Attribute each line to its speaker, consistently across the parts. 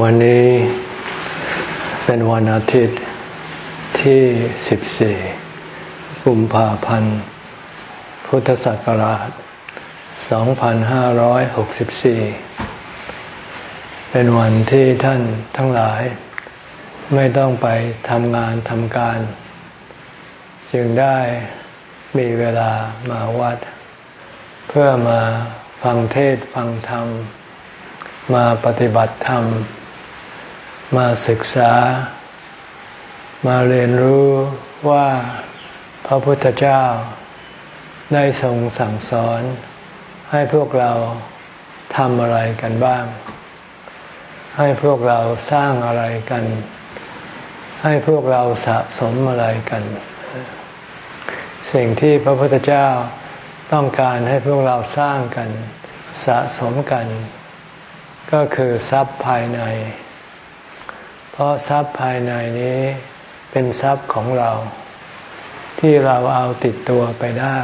Speaker 1: วันนี้เป็นวันอาทิตย์ที่ 14 กุมภาพันธ์ พุทธศักราช 2564 เป็นวันที่ท่านทั้งหลาย ไม่ต้องไปทำงานทำการ จึงได้มีเวลามาวัด เพื่อมาฟังเทศฟังธรรม มาปฏิบัติธรรม มาศึกษา มาเรียนรู้ว่าพระพุทธเจ้าได้ทรงสั่งสอน ให้พวกเราทำอะไรกันบ้าง ให้พวกเราสร้างอะไรกัน ให้พวกเราสะสมอะไรกัน สิ่งที่พระพุทธเจ้าต้องการให้พวกเราสร้างกัน สะสมกัน ก็คือทรัพย์ภายใน เพราะทรัพย์ภายในนี้เป็นทรัพย์ของเรา ที่เราเอาติดตัวไปได้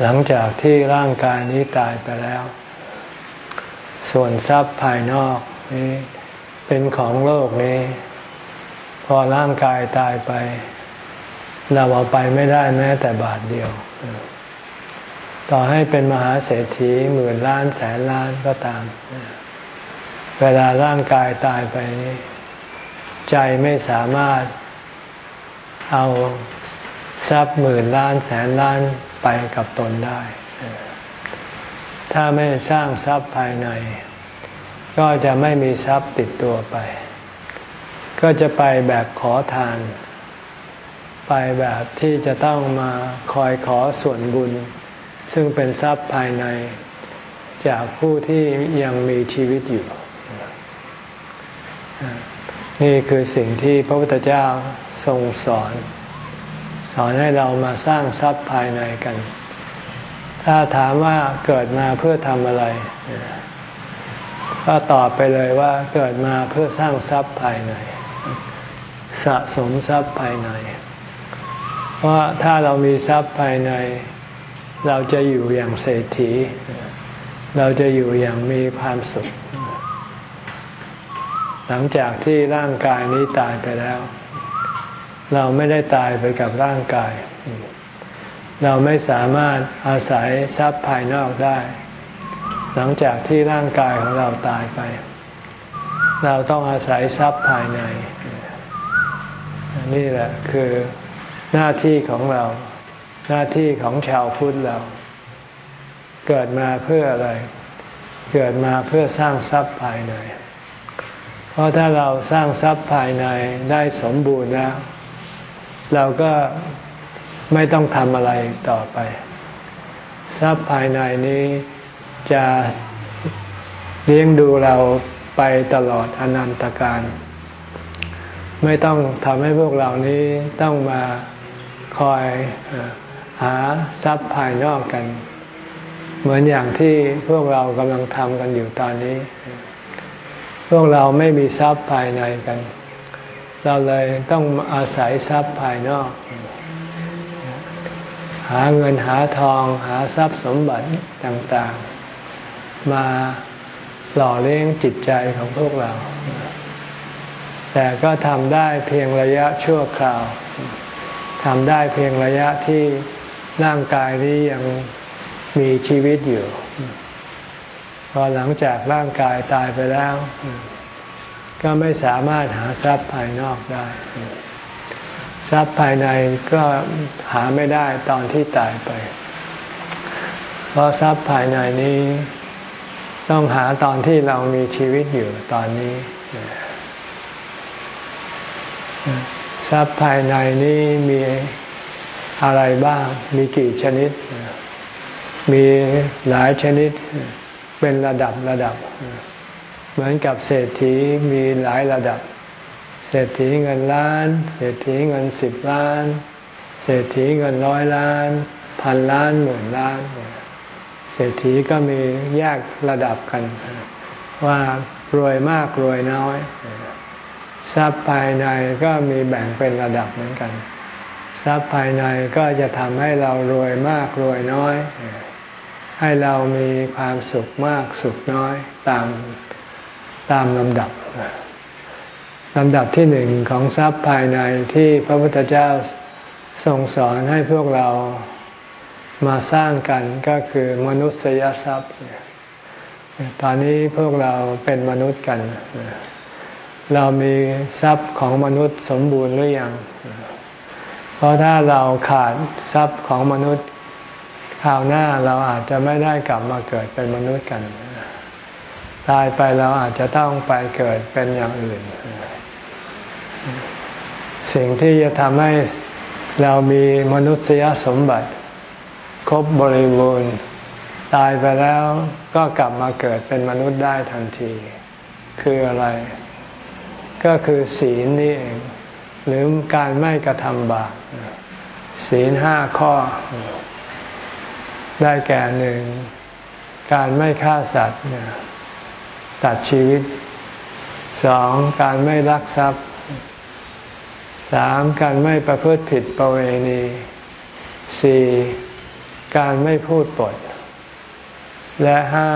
Speaker 1: หลังจากที่ร่างกายนี้ตายไปแล้ว ส่วนทรัพย์ภายนอกนี้เป็นของโลกนี้ พอร่างกายตายไป เราเอาไปไม่ได้แม้แต่บาทเดียว ต่อให้เป็นมหาเศรษฐีหมื่นล้านแสนล้านก็ตามเเวลาร่างกายตายไปนี้ใจไม่สามารถเอาทรัพย์หมื่นล้านแสนล้านไปกับตนได้ ถ้าไม่สร้างทรัพย์ภายใน ก็จะไม่มีทรัพย์ติดตัวไป ก็จะไปแบบขอทาน ไปแบบที่จะต้องมาคอยขอส่วนบุญ ซึ่งเป็นทรัพย์ภายใน จากผู้ที่ยังมีชีวิตอยู่ นี่คือสิ่งที่พระพุทธเจ้าทรงสอน สอนให้เรามาสร้างทรัพย์ภายในกัน ถ้าถามว่าเกิดมาเพื่อทำอะไร ก็ตอบไปเลยว่าเกิดมาเพื่อสร้างทรัพย์ภายใน สะสมทรัพย์ภายใน เพราะถ้าเรามีทรัพย์ภายใน เราจะอยู่อย่างเศรษฐี เราจะอยู่อย่างมีความสุข หลังจากที่ร่างกายนี้ตายไปแล้ว เราไม่ได้ตายไปกับร่างกาย เราไม่สามารถอาศัยทรัพย์ภายนอกได้ หลังจากที่ร่างกายของเราตายไป เราต้องอาศัยทรัพย์ภายใน นี่แหละคือหน้าที่ของเรา หน้าที่ของชาวพุทธเรา เกิดมาเพื่ออะไร เกิดมาเพื่อสร้างทรัพย์ภายใน เพราะถ้าเราสร้างทรัพย์ภายในได้สมบูรณ์แล้ว เราก็ไม่ต้องทำอะไรต่อไป ทรัพย์ภายในนี้จะเลี้ยงดูเราไปตลอดอนันตการ ไม่ต้องทำให้พวกเรานี้ต้องมาคอยหาทรัพย์ภายนอกกัน เหมือนอย่างที่พวกเรากำลังทำกันอยู่ตอนนี้ พวกเราไม่มีทรัพย์ภายในกัน เราเลยต้องอาศัยทรัพย์ภายนอก หาเงินหาทองหาทรัพย์สมบัติต่างๆ มาหล่อเลี้ยงจิตใจของพวกเรา แต่ก็ทำได้เพียงระยะชั่วคราวทำได้เพียงระยะที่ร่างกายนี้ยังมีชีวิตอยู่ อหลังจากร่างกายตายไปแล้ว ก็ไม่สามารถหาทรัพย์ภายนอกได้ ทรัพย์ภายในก็หาไม่ได้ตอนที่ตายไป เพราะทรัพย์ภายในนี้ ต้องหาตอนที่เรามีชีวิตอยู่ตอนนี้ทรัพย์ภายในนี้มีอะไรบ้าง มีกี่ชนิด มีหลายชนิด เป็นระดับระดับ เหมือนกับเศรษฐีมีหลายระดับ เศรษฐีเงินล้าน เศรษฐีเงินสิบล้าน เศรษฐีเงินร้อยล้าน พันล้านหมื่นล้าน เศรษฐีก็มีแยกระดับกัน ว่ารวยมากรวยน้อย ทรัพย์ภายในก็มีแบ่งเป็นระดับเหมือนกัน ทรัพย์ภายในก็จะทำให้เรารวยมากรวยน้อย ให้เรามีความสุขมากสุขน้อยตามตามลำดับลำดับที่หนึ่งของทรัพย์ภายในที่พระพุทธเจ้าทรงสอนให้พวกเรามาสร้างกันก็คือมนุษยทรัพย์ ตอนนี้พวกเราเป็นมนุษย์กัน เรามีทรัพย์ของมนุษย์สมบูรณ์หรือยัง เพราะถ้าเราขาดทรัพย์ของมนุษย์ คราวหน้าเราอาจจะไม่ได้กลับมาเกิดเป็นมนุษย์กัน ตายไปเราอาจจะต้องไปเกิดเป็นอย่างอื่น สิ่งที่จะทำให้เรามีมนุษยสมบัติ ครบบริบูรณ์ ตายไปแล้วก็กลับมาเกิดเป็นมนุษย์ได้ทันที คืออะไร ก็คือศีลนี่เอง หรือการไม่กระทำบาปศีลห้าข้อ ได้แก่หนึ่งการไม่ฆ่าสัตว์ตัดชีวิตสองการไม่ลักทรัพย์สามการไม่ประพฤติผิดประเวณีสี่การไม่พูดปด และห้า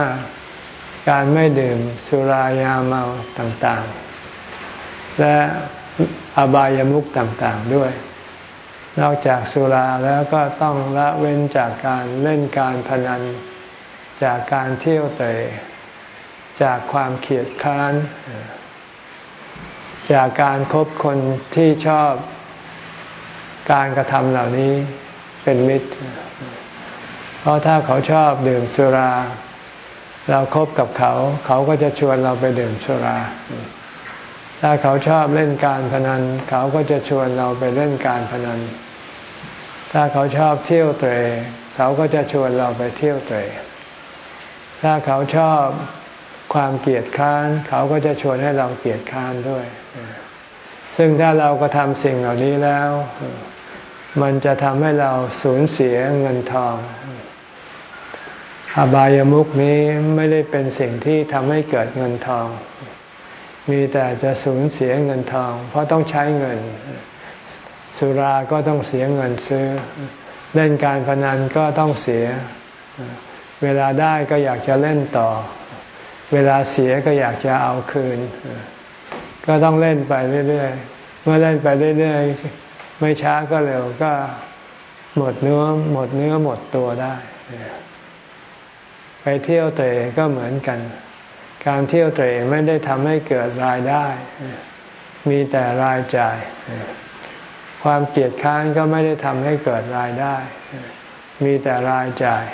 Speaker 1: การไม่ดื่มสุรายาเมาต่างๆ และอบายามุขต่างๆด้วย นอกจากสุราแล้วก็ต้องละเว้นจากการเล่นการพนัน จากการเที่ยวเตะจากความเขียดค้าน จากการครบคนที่ชอบการกระทำเหล่านี้เป็นมิตร เพราะถ้าเขาชอบดื่มสุรา เราครบกับเขา เขาก็จะชวนเราไปดื่มสุรา ถ้าเขาชอบเล่นการพนัน เขาก็จะชวนเราไปเล่นการพนัน ถ้าเขาชอบเที่ยวเตะเขาก็จะชวนเราไปเที่ยวเตะถ้าเขาชอบความเกลียดค้าน เขาก็จะชวนให้เราเกลียดค้านด้วย ซึ่งถ้าเราก็ทำสิ่งเหล่านี้แล้ว มันจะทำให้เราสูญเสียเงินทองอบายามุกนี้ไม่ได้เป็นสิ่งที่ทำให้เกิดเงินทอง มีแต่จะสูญเสียเงินทอง เพราะต้องใช้เงิน สุราก็ต้องเสียเงินซื้อ เล่นการพนันก็ต้องเสีย เวลาได้ก็อยากจะเล่นต่อ เวลาเสียก็อยากจะเอาคืน ก็ต้องเล่นไปเรื่อยๆ เมื่อเล่นไปเรื่อยๆ ไม่ช้าก็เร็วก็หมดเนื้อหมดเนื้อหมดตัวได้ ไปเที่ยวเตะก็เหมือนกัน การเที่ยวเตะไม่ได้ทำให้เกิดรายได้ มีแต่รายจ่าย ความเกียดค้านก็ไม่ได้ทำให้เกิดรายได้ มีแต่รายจ่าย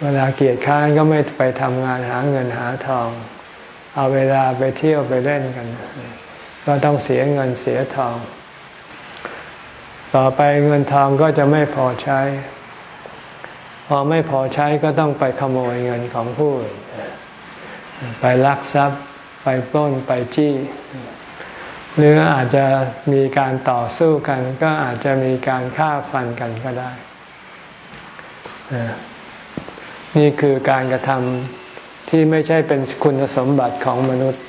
Speaker 1: เวลาเกียดค้านก็ไม่ไปทำงานหาเงินหาทอง เอาเวลาไปเที่ยวไปเล่นกัน ก็ต้องเสียเงินเสียทอง ต่อไปเงินทองก็จะไม่พอใช้ พอไม่พอใช้ก็ต้องไปขโมยเงินของผู้อื่น ไปลักทรัพย์ไปปล้นไปจี้ หรืออาจจะมีการต่อสู้กัน ก็อาจจะมีการฆ่าฟันกันก็ได้ นี่คือการกระทำที่ไม่ใช่เป็นคุณสมบัติของมนุษย์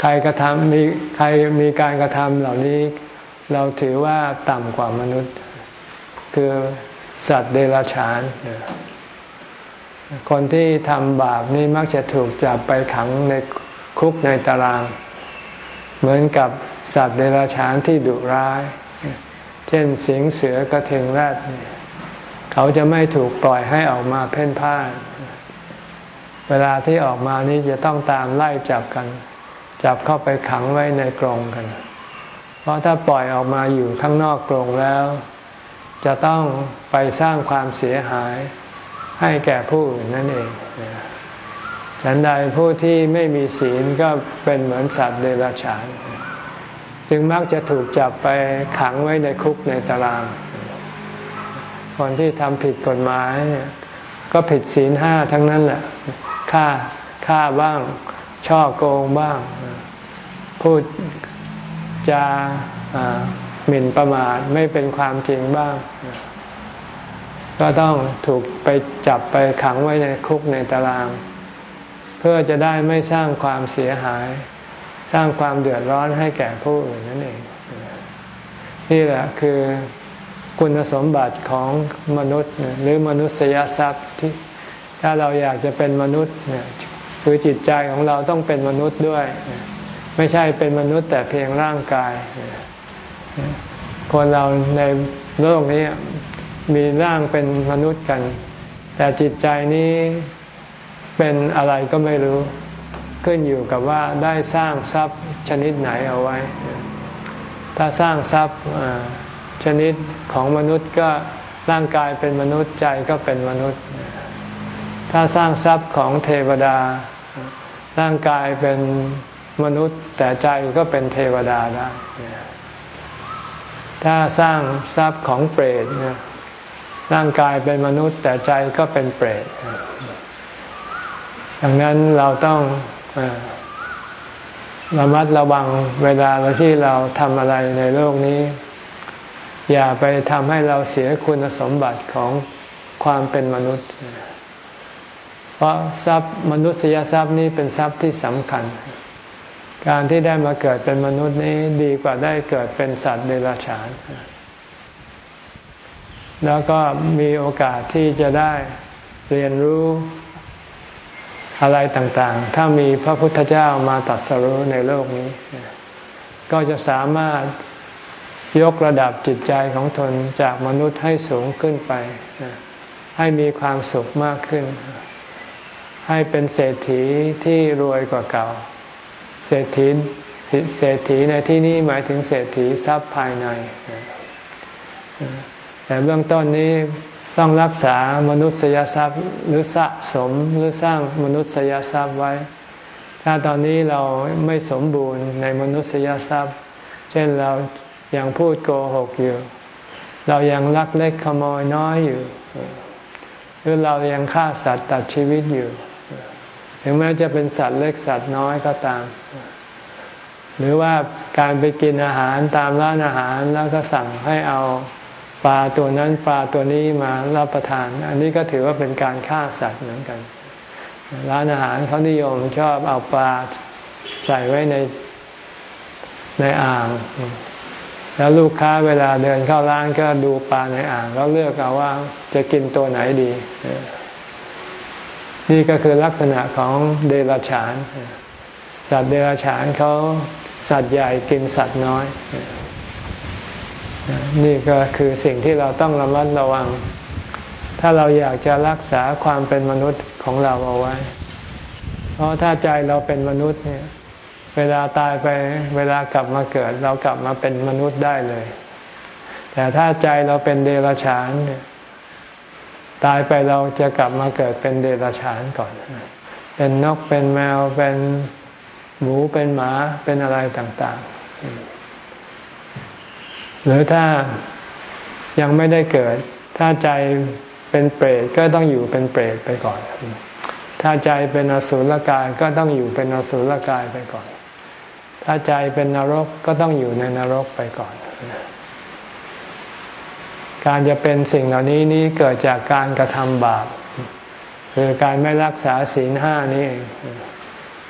Speaker 1: ใครกระทำมีใครมีการกระทำเหล่านี้เราถือว่าต่ำกว่ามนุษย์ คือสัตว์เดรัจฉาน คนที่ทำบาปนี่มักจะถูกจับไปขังในคุกในตาราง เหมือนกับสัตว์เดรัจฉานที่ดุร้าย เช่นสิงเสือกระเทงแรดเขาจะไม่ถูกปล่อยให้ออกมาเพ่นพ่าน เวลาที่ออกมานี้จะต้องตามไล่จับกัน จับเข้าไปขังไว้ในกรงกัน เพราะถ้าปล่อยออกมาอยู่ข้างนอกกรงแล้ว จะต้องไปสร้างความเสียหาย ให้แก่ผู้อื่นนั่นเองฉันใดผู้ที่ไม่มีศีลก็เป็นเหมือนสัตว์เดรัจฉาน จึงมักจะถูกจับไปขังไว้ในคุกในตาราง คนที่ทำผิดกฎหมาย ก็ผิดศีลห้าทั้งนั้นแหละฆ่าฆ่าบ้าง ช่อโกงบ้าง พูดจะหมิ่นประมาทไม่เป็นความจริงบ้าง ก็ต้องถูกไปจับไปขังไว้ในคุกในตาราง เพื่อจะได้ไม่สร้างความเสียหาย สร้างความเดือดร้อนให้แก่ผู้อื่นนั่นเอง นี่แหละคือคุณสมบัติของมนุษย์หรือมนุษยทรัพย์ที่ถ้าเราอยากจะเป็นมนุษย์เนี่ยคือจิตใจของเราต้องเป็นมนุษย์ด้วย ไม่ใช่เป็นมนุษย์แต่เพียงร่างกาย คนเราในโลกนี้ มีร่างเป็นมนุษย์กัน แต่จิตใจนี้เป็นอะไรก็ไม่รู้ ขึ้นอยู่กับว่าได้สร้างทรัพย์ชนิดไหนเอาไว้ ถ้าสร้างทรัพย์ชนิดของมนุษย์ก็ร่างกายเป็นมนุษย์ใจก็เป็นมนุษย์ ถ้าสร้างทรัพย์ของเทวดา ร่างกายเป็นมนุษย์ แต่ใจก็เป็นเทวดาได้ถ้าสร้างทรัพย์ของเปรต ร่างกายเป็นมนุษย์ แต่ใจก็เป็นเปรตดังนั้นเราต้องระมัดระวังเวลาที่เราทำอะไรในโลกนี้ อย่าไปทำให้เราเสียคุณสมบัติของความเป็นมนุษย์ เพราะทรัพย์มนุษยทรัพย์นี้เป็นทรัพย์ที่สำคัญ การที่ได้มาเกิดเป็นมนุษย์นี้ดีกว่าได้เกิดเป็นสัตว์เดรัจฉาน แล้วก็มีโอกาสที่จะได้เรียนรู้อะไรต่างๆ ถ้ามีพระพุทธเจ้ามาตัดสรู้ในโลกนี้ ก็จะสามารถยกระดับจิตใจของตนจากมนุษย์ให้สูงขึ้นไป ให้มีความสุขมากขึ้น ให้เป็นเศรษฐีที่รวยกว่าเก่า เศรษฐีเศรษฐีในที่นี้หมายถึงเศรษฐีทรัพย์ภายใน แต่เบื้องต้นนี้ต้องรักษามนุษยทรัพย์หรือสะสมหรือสร้างมนุษยทรัพย์ไว้ ถ้าตอนนี้เราไม่สมบูรณ์ในมนุษยทรัพย์ เช่นเรายัางพูดโกหกอยู่ เรายังลักเล็กขโมยน้อยอยู่ หรือเรายังฆ่าสัตว์ตัดชีวิตอยู่ ถึงแม้จะเป็นสัตว์เล็กสัตว์น้อยก็ตาม หรือว่าการไปกินอาหารตามร้านอาหารแล้วก็สั่งให้เอา ปลาตัวนั้นปลาตัวนี้มารับประทาน อันนี้ก็ถือว่าเป็นการฆ่าสัตว์เหมือนกัน ร้านอาหารเขานิยมชอบเอาปลาใส่ไว้ในในอ่าง แล้วลูกค้าเวลาเดินเข้าร้านก็ดูปลาในอ่าง แล้วเลือกเอาว่าจะกินตัวไหนดี นี่ก็คือลักษณะของเดรัจฉาน สัตว์เดรัจฉานเขาสัตว์ใหญ่กินสัตว์น้อย นี่ก็คือสิ่งที่เราต้องระมัดระวัง ถ้าเราอยากจะรักษาความเป็นมนุษย์ของเราเอาไว้ เพราะถ้าใจเราเป็นมนุษย์เนี่ย เวลาตายไปเวลากลับมาเกิด เรากลับมาเป็นมนุษย์ได้เลย แต่ถ้าใจเราเป็นเดรัจฉานเนี่ยตายไปเราจะกลับมาเกิดเป็นเดรัจฉานก่อน เป็นนกเป็นแมวเป็นหมูเป็นหมาเป็นอะไรต่าง ๆ หรือถ้ายังไม่ได้เกิด ถ้าใจเป็นเปรตก็ต้องอยู่เป็นเปรตไปก่อน ถ้าใจเป็นอสุรกายก็ต้องอยู่เป็นอสุรกายไปก่อน ถ้าใจเป็นนรกก็ต้องอยู่ในนรกไปก่อน การจะเป็นสิ่งเหล่านี้นี้เกิดจากการกระทำบาปคือการไม่รักษาศีลห้านี่เอง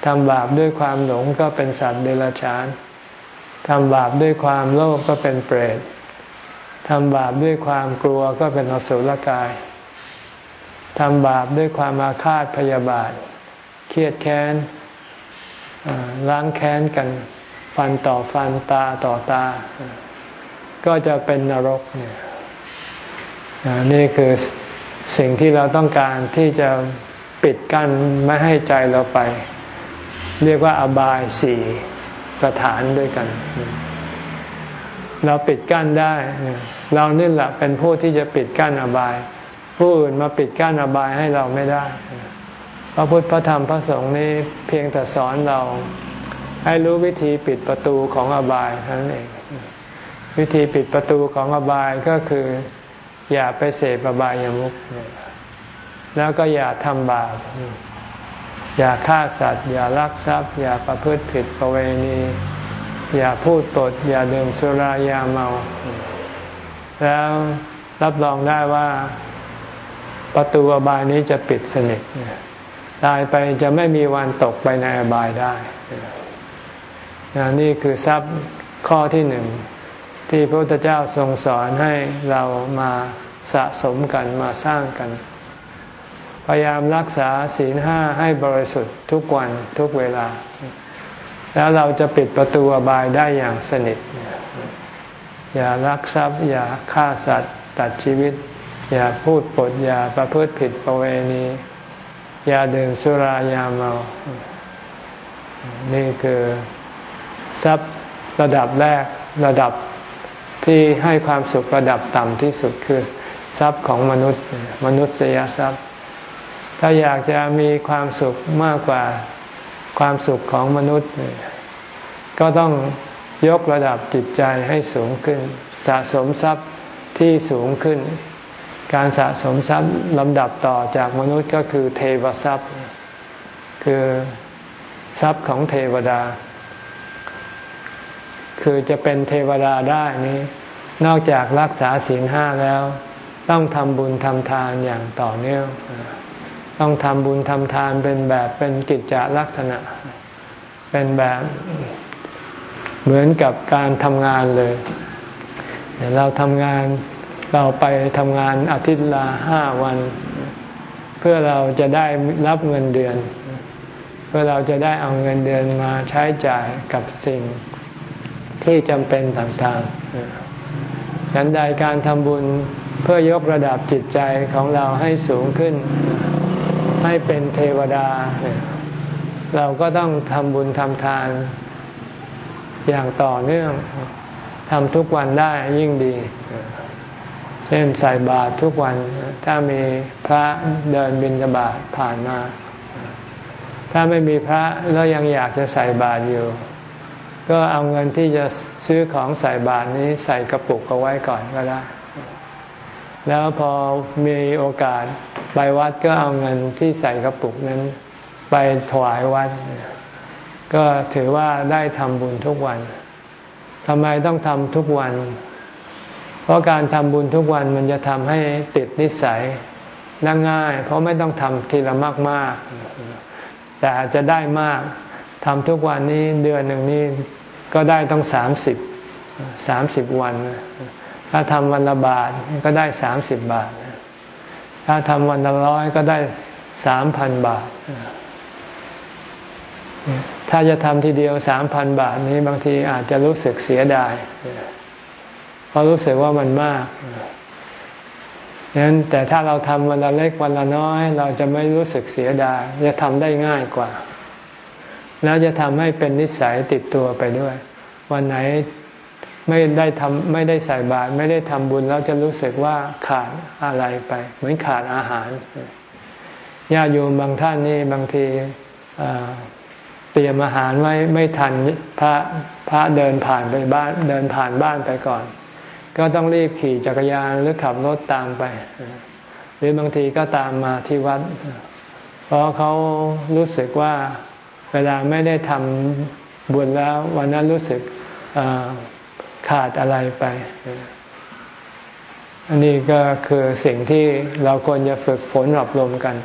Speaker 1: ทำบาปด้วยความหลงก็เป็นสัตว์เดรัจฉาน ทำบาปด้วยความโลภก็เป็นเปรตทำบาปด้วยความกลัวก็เป็นอสุรกาย ทำบาปด้วยความอาฆาตพยาบาท เครียดแค้นล้างแค้นกัน ฟันต่อฟันตาต่อตา ก็จะเป็นนรกเนี่ยนี่คือสิ่งที่เราต้องการที่จะปิดกั้นไม่ให้ใจเราไป เรียกว่าอบายสี่ สถานด้วยกัน เราปิดกั้นได้ เรานี่แหละเป็นผู้ที่จะปิดกั้นอบาย ผู้อื่นมาปิดกั้นอบายให้เราไม่ได้ พระพุทธพระธรรมพระสงฆ์นี้เพียงแต่สอนเราให้รู้วิธีปิดประตูของอบายเท่านั้นเอง วิธีปิดประตูของอบายก็คือ อย่าไปเสพอบายามุขแล้วก็อย่าทำบาป อย่าฆ่าสัตว์ อย่าลักทรัพย์ อย่าประพฤติผิดประเวณี อย่าพูดปด อย่าดื่มสุรายาเมา แล้วรับรองได้ว่าประตูอบายนี้จะปิดสนิทตายไปจะไม่มีวันตกไปในอบายได้ นี่คือทรัพย์ข้อที่หนึ่ง ที่พระพุทธเจ้าทรงสอนให้เรามาสะสมกันมาสร้างกัน พยายามรักษาศีลห้าให้บริสุทธิ์ทุกวันทุกเวลา แล้วเราจะปิดประตูอบายได้อย่างสนิท อย่ารักทรัพย์ อย่าฆ่าสัตว์ ตัดชีวิต อย่าพูดปด อย่าประพฤติผิดประเวณี อย่าดื่มสุรายาเมา นี่คือทรัพย์ระดับแรกระดับที่ให้ความสุขระดับต่ำที่สุดคือ ทรัพย์ของมนุษย์ มนุษยทรัพย์ ถ้าอยากจะมีความสุขมากกว่าความสุขของมนุษย์ ก็ต้องยกระดับจิตใจให้สูงขึ้น สะสมทรัพย์ที่สูงขึ้น การสะสมทรัพย์ลำดับต่อจากมนุษย์ก็คือเทวทรัพย์ คือทรัพย์ของเทวดา คือจะเป็นเทวดาได้นี้ นอกจากรักษาศีลห้าแล้ว ต้องทำบุญทำทานอย่างต่อเนื่อง ต้องทำบุญทำทานเป็นแบบเป็นกิจจลักษณะ เป็นแบบเหมือนกับการทำงานเลย เราทำงานเราไปทำงานอาทิตย์ละห้าวัน เพื่อเราจะได้รับเงินเดือน เพื่อเราจะได้เอาเงินเดือนมาใช้จ่ายกับสิ่งที่จำเป็นต่างๆฉันใดการทำบุญเพื่อยกระดับจิตใจของเราให้สูงขึ้น ให้เป็นเทวดา เราก็ต้องทำบุญทำทานอย่างต่อเนื่องทำทุกวันได้ยิ่งดี เช่นใส่บาตรทุกวัน ถ้ามีพระเดินบิณฑบาตผ่านมา ถ้าไม่มีพระแล้วยังอยากจะใส่บาตรอยู่ ก็เอาเงินที่จะซื้อของใส่บาตรนี้ใส่กระปุกเอาไว้ก่อนก็ได้ แล้วพอมีโอกาส ไปวัดก็เอาเงินที่ใส่กระปุกนั้น ไปถวายวัด ก็ถือว่าได้ทำบุญทุกวันทำไมต้องทำทุกวัน เพราะการทำบุญทุกวันมันจะทำให้ติดนิสัยน่าง่าย เพราะไม่ต้องทำทีละมากมากแต่อาจจะได้มากทำทุกวันนี้เดือนหนึ่งนี้ก็ได้ต้องสามสิบสามสิบวัน ถ้าทำวันละบาทก็ได้สามสิบบาท ถ้าทำวันละร้อยก็ได้สามพันบาท ถ้าจะทำทีเดียวสามพันบาทนี้บางทีอาจจะรู้สึกเสียดายเพราะรู้สึกว่ามันมากนั้นแต่ถ้าเราทำวันละเล็กวันละน้อย เราจะไม่รู้สึกเสียดาย จะทำได้ง่ายกว่า แล้วจะทำให้เป็นนิสัยติดตัวไปด้วย วันไหน ไม่ได้ทำไม่ได้ใส่บาตรไม่ได้ทำบุญแล้วจะรู้สึกว่าขาดอะไรไป เหมือนขาดอาหารญาติโยมบางท่านนี่บางทีเตรียมอาหารไว้ไม่ทันพระพระเดินผ่านไปบ้านเดินผ่านบ้านไปก่อน ก็ต้องรีบขี่จักรยานหรือขับรถตามไป หรือบางทีก็ตามมาที่วัด เพราะเขารู้สึกว่าเวลาไม่ได้ทำบุญแล้ว วันนั้นรู้สึก ขาดอะไรไป อันนี้ก็คือสิ่งที่เราควรจะฝึกฝนอบรมกัน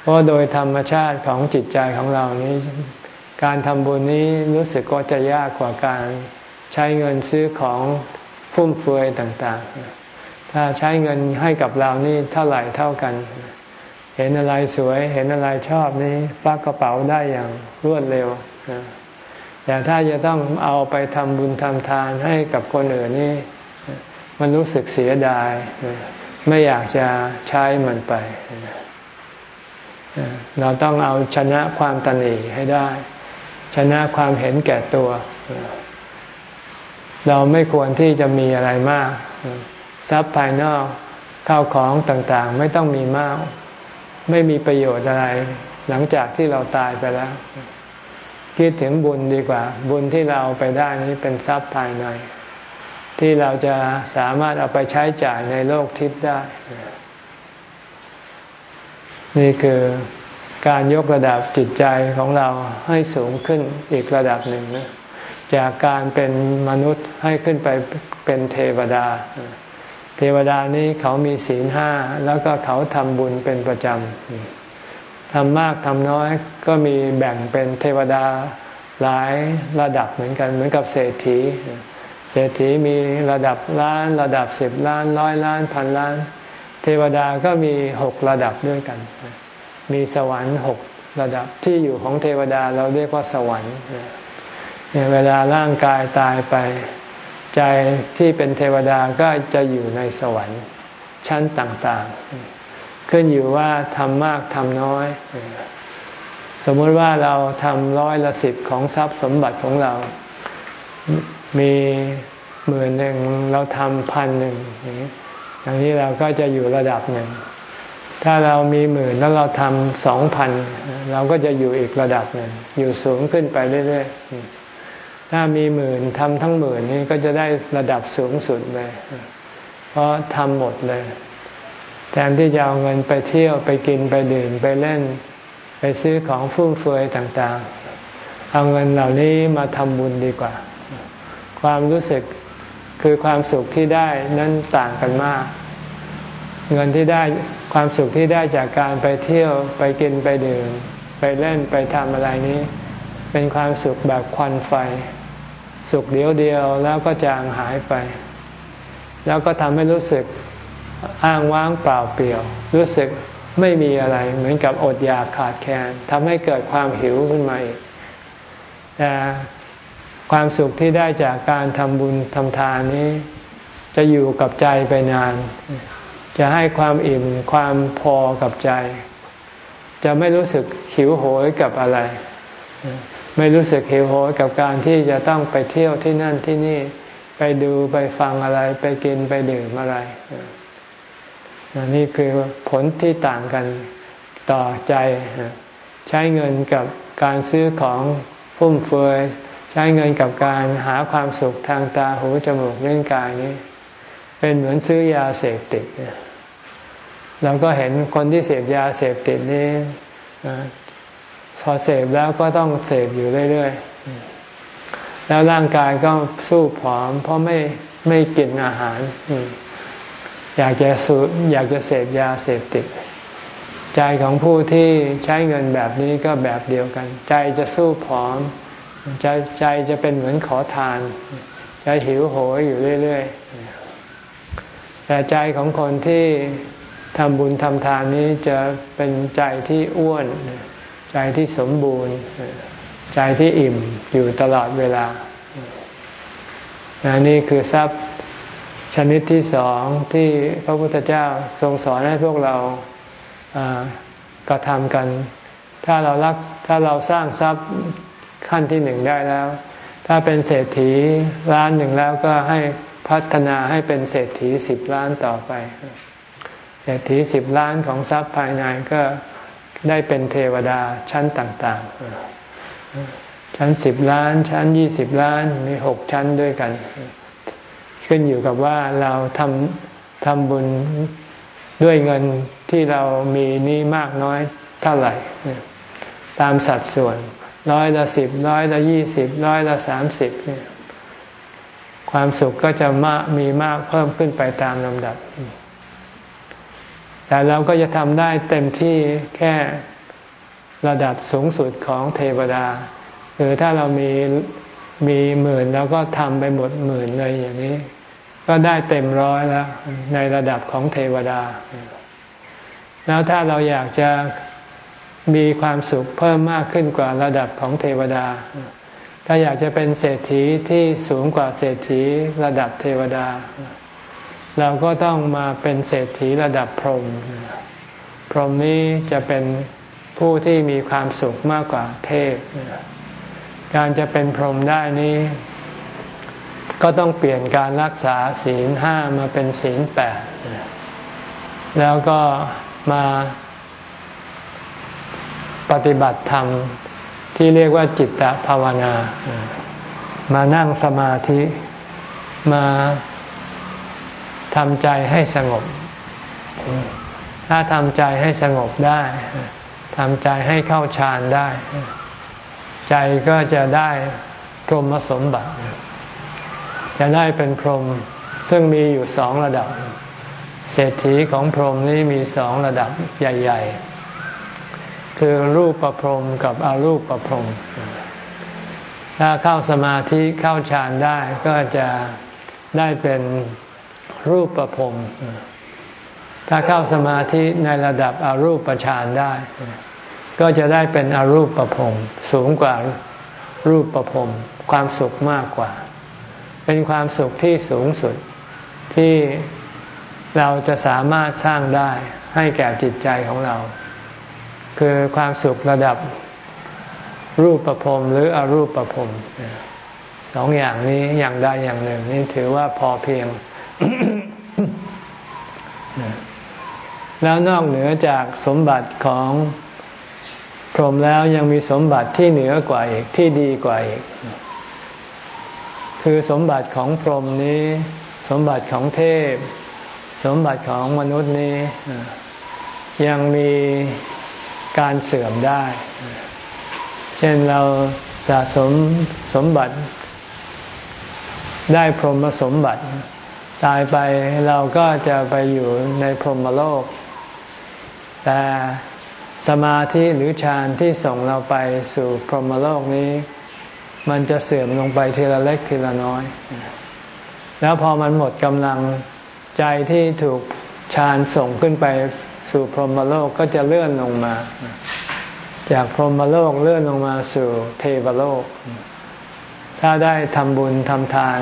Speaker 1: เพราะโดยธรรมชาติของจิตใจของเรานี้ การทำบุญนี้รู้สึกก็จะยากกว่าการใช้เงินซื้อของฟุ่มเฟือยต่างๆ ถ้าใช้เงินให้กับเรานี่เท่าไหร่เท่ากัน เห็นอะไรสวย เห็นอะไรชอบนี้ปักกระเป๋าได้อย่างรวดเร็ว แต่ถ้าจะต้องเอาไปทำบุญทำทานให้กับคนอื่นนี่มันรู้สึกเสียดาย ไม่อยากจะใช้มันไป เราต้องเอาชนะความตนีให้ได้ ชนะความเห็นแก่ตัว เราไม่ควรที่จะมีอะไรมาก ทรัพย์ภายนอกข้าวของต่างๆ ไม่ต้องมีมาก ไม่มีประโยชน์อะไร หลังจากที่เราตายไปแล้ว คิดถึงบุญดีกว่า บุญที่เราไปได้นี้เป็นทรัพย์ภายใน ที่เราจะสามารถเอาไปใช้จ่ายในโลกทิพย์ได้ นี่คือการยกระดับจิตใจของเราให้สูงขึ้นอีกระดับหนึ่งนะจากการเป็นมนุษย์ให้ขึ้นไปเป็นเทวดา เทวดานี้เขามีศีลห้าแล้วก็เขาทำบุญเป็นประจำ ทำมากทำน้อยก็มีแบ่งเป็นเทวดาหลายระดับเหมือนกันเหมือนกับเศรษฐี เศรษฐีมีระดับล้านระดับสิบล้านร้อยล้านพันล้าน เทวดาก็มีหกระดับด้วยกัน มีสวรรค์หกระดับที่อยู่ของเทวดาเราเรียกว่าสวรรค์เนี่ยเวลาร่างกายตายไปใจที่เป็นเทวดาก็จะอยู่ในสวรรค์ชั้นต่างๆ ขึ้นอยู่ว่าทำมากทำน้อย สมมติว่าเราทำร้อยละสิบของทรัพย์สมบัติของเรา มีหมื่นหนึ่งเราทำพันหนึ่งอย่างนี้เราก็จะอยู่ระดับหนึ่ง ถ้าเรามีหมื่นแล้วเราทำสองพันเราก็จะอยู่อีกระดับหนึ่ง อยู่สูงขึ้นไปเรื่อยๆ ถ้ามีหมื่นทำทั้งหมื่นนี้ก็จะได้ระดับสูงสุดเลย เพราะทำหมดเลย ทนที่จะเอาเงินไปเที่ยวไปกินไปดื่มไปเล่น ไปซื้อของฟุ่มเฟือยต่างๆ เอาเงินเหล่านี้มาทำบุญดีกว่า ความรู้สึกคือความสุขที่ได้นั้นต่างกันมาก เงินที่ได้ความสุขที่ได้จากการไปเที่ยวไปกินไปดื่ม ไปเล่นไปทำอะไรนี้ เป็นความสุขแบบควันไฟ สุขเดียวเดียวแล้วก็จางหายไป แล้วก็ทำให้รู้สึก อ้างว้างเปล่าเปลี่ยว รู้สึกไม่มีอะไรเหมือนกับอดอยากขาดแคลนทำให้เกิดความหิวขึ้นมาอีกแต่ความสุขที่ได้จากการทำบุญทำทานนี้ จะอยู่กับใจไปนาน จะให้ความอิ่มความพอกับใจ จะไม่รู้สึกหิวโหยกับอะไร ไม่รู้สึกหิวโหยกับการที่จะต้องไปเที่ยวที่นั่นที่นี่ ไปดูไปฟังอะไร ไปกินไปดื่มอะไร นี่คือผลที่ต่างกันต่อใจ ใช้เงินกับการซื้อของฟุ่มเฟือยใช้เงินกับการหาความสุขทางตาหูจมูกเล่นกายนี้ เป็นเหมือนซื้อยาเสพติดเราก็เห็นคนที่เสพยาเสพติดนี้พอเสพแล้วก็ต้องเสพอยู่เรื่อยๆ แล้วร่างกายก็สู้ผอม เพราะไม่ไม่กินอาหาร อยากจะสูอยากจะเสพยาเสพติด ใจของผู้ที่ใช้เงินแบบนี้ก็แบบเดียวกัน ใจจะสู้ผอม ใจใจจะเป็นเหมือนขอทาน ใจหิวโหยอยู่เรื่อยๆแต่ใจของคนที่ทำบุญทำทานนี้จะเป็นใจที่อ้วน ใจที่สมบูรณ์ ใจที่อิ่มอยู่ตลอดเวลา นี่คือทรัพย์ ชนิดที่สองที่พระพุทธเจ้าทรงสอนให้พวกเรากระทำกัน ถ้าเรารักถ้าเราสร้างทรัพย์ขั้นที่หนึ่งได้แล้ว ถ้าเป็นเศรษฐีล้านหนึ่งแล้วก็ให้พัฒนาให้เป็นเศรษฐีสิบล้านต่อไป เศรษฐีสิบล้านของทรัพย์ภายในก็ได้เป็นเทวดาชั้นต่าง ๆ ชั้นสิบล้าน ชั้นยี่สิบล้านมีหกชั้นด้วยกัน ขึ้นอยู่กับว่าเราทำทำบุญด้วยเงินที่เรามีนี้มากน้อยเท่าไหร่ ตามสัดส่วนร้อยละสิบร้อยละยี่สิบร้อยละสามสิบเนี่ยความสุขก็จะมากมีมากเพิ่มขึ้นไปตามลำดับ แต่เราก็จะทำได้เต็มที่แค่ระดับสูงสุดของเทวดาคือถ้าเรามี มีหมื่นแล้วก็ทำไปหมดหมื่นเลยอย่างนี้ ก็ได้เต็มร้อยแล้ว ในระดับของเทวดา แล้วถ้าเราอยากจะมีความสุขเพิ่มมากขึ้นกว่าระดับของเทวดา ถ้าอยากจะเป็นเศรษฐีที่สูงกว่าเศรษฐีระดับเทวดา เราก็ต้องมาเป็นเศรษฐีระดับพรหมพรหมนี้จะเป็นผู้ที่มีความสุขมากกว่าเทพ การจะเป็นพรหมได้นี้ ก็ต้องเปลี่ยนการรักษาศีลห้ามาเป็นศีลแปดแล้วก็มาปฏิบัติธรรมที่เรียกว่าจิตตภาวนา มานั่งสมาธิมาทำใจให้สงบ ถ้าทำใจให้สงบได้ทำใจให้เข้าฌานได้ ใจก็จะได้พรหมสมบัติ จะได้เป็นพรหมซึ่งมีอยู่สองระดับ เศรษฐีของพรหมนี้มีสองระดับใหญ่ ๆ คือรูปประพรหมกับอารูปประพรหมถ้าเข้าสมาธิเข้าฌานได้ก็จะได้เป็นรูปประพรมถ้าเข้าสมาธิในระดับอรูปฌานได้ ก็จะได้เป็นอรูปประพรมสูงกว่ารูปประพรมความสุขมากกว่า เป็นความสุขที่สูงสุดที่เราจะสามารถสร้างได้ให้แก่จิตใจของเรา คือความสุขระดับรูปประพรมหรืออรูปประพรมสองอย่างนี้อย่างใดอย่างหนึ่ง นี่ถือว่าพอเพียง แล้วนอกเหนือจากสมบัติของ พรหมแล้วยังมีสมบัติที่เหนือกว่าอีกที่ดีกว่าอีก คือสมบัติของพรหมนี้ สมบัติของเทพ สมบัติของมนุษย์นี้ ยังมีการเสื่อมได้ เช่นเราสะสมสมบัติ ได้พรหมสมบัติ ตายไปเราก็จะไปอยู่ในพรหมโลก แต่ สมาธิหรือฌานที่ส่งเราไปสู่พรหมโลกนี้ มันจะเสื่อมลงไปทีละเล็กทีละน้อย แล้วพอมันหมดกำลังใจที่ถูกฌานส่งขึ้นไปสู่พรหมโลกก็จะเลื่อนลงมา จากพรหมโลกเลื่อนลงมาสู่เทวโลก ถ้าได้ทำบุญทำทาน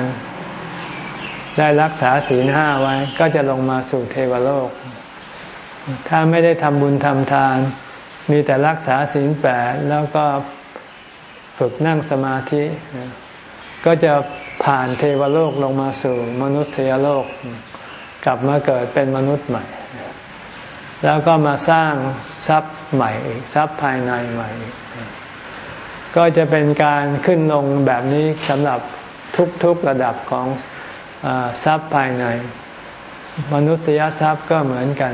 Speaker 1: ได้รักษาศีลห้าไว้ ก็จะลงมาสู่เทวโลก ถ้าไม่ได้ทำบุญทำทาน มีแต่รักษาศีลแปดแล้วก็ฝึกนั่งสมาธิ ก็จะผ่านเทวโลกลงมาสู่มนุษยโลก กลับมาเกิดเป็นมนุษย์ใหม่ แล้วก็มาสร้างทรัพย์ใหม่อีกทรัพย์ภายในใหม่ ก็จะเป็นการขึ้นลงแบบนี้สำหรับทุกๆระดับของอทรัพย์ภายใน มนุษยทรัพย์ก็เหมือนกัน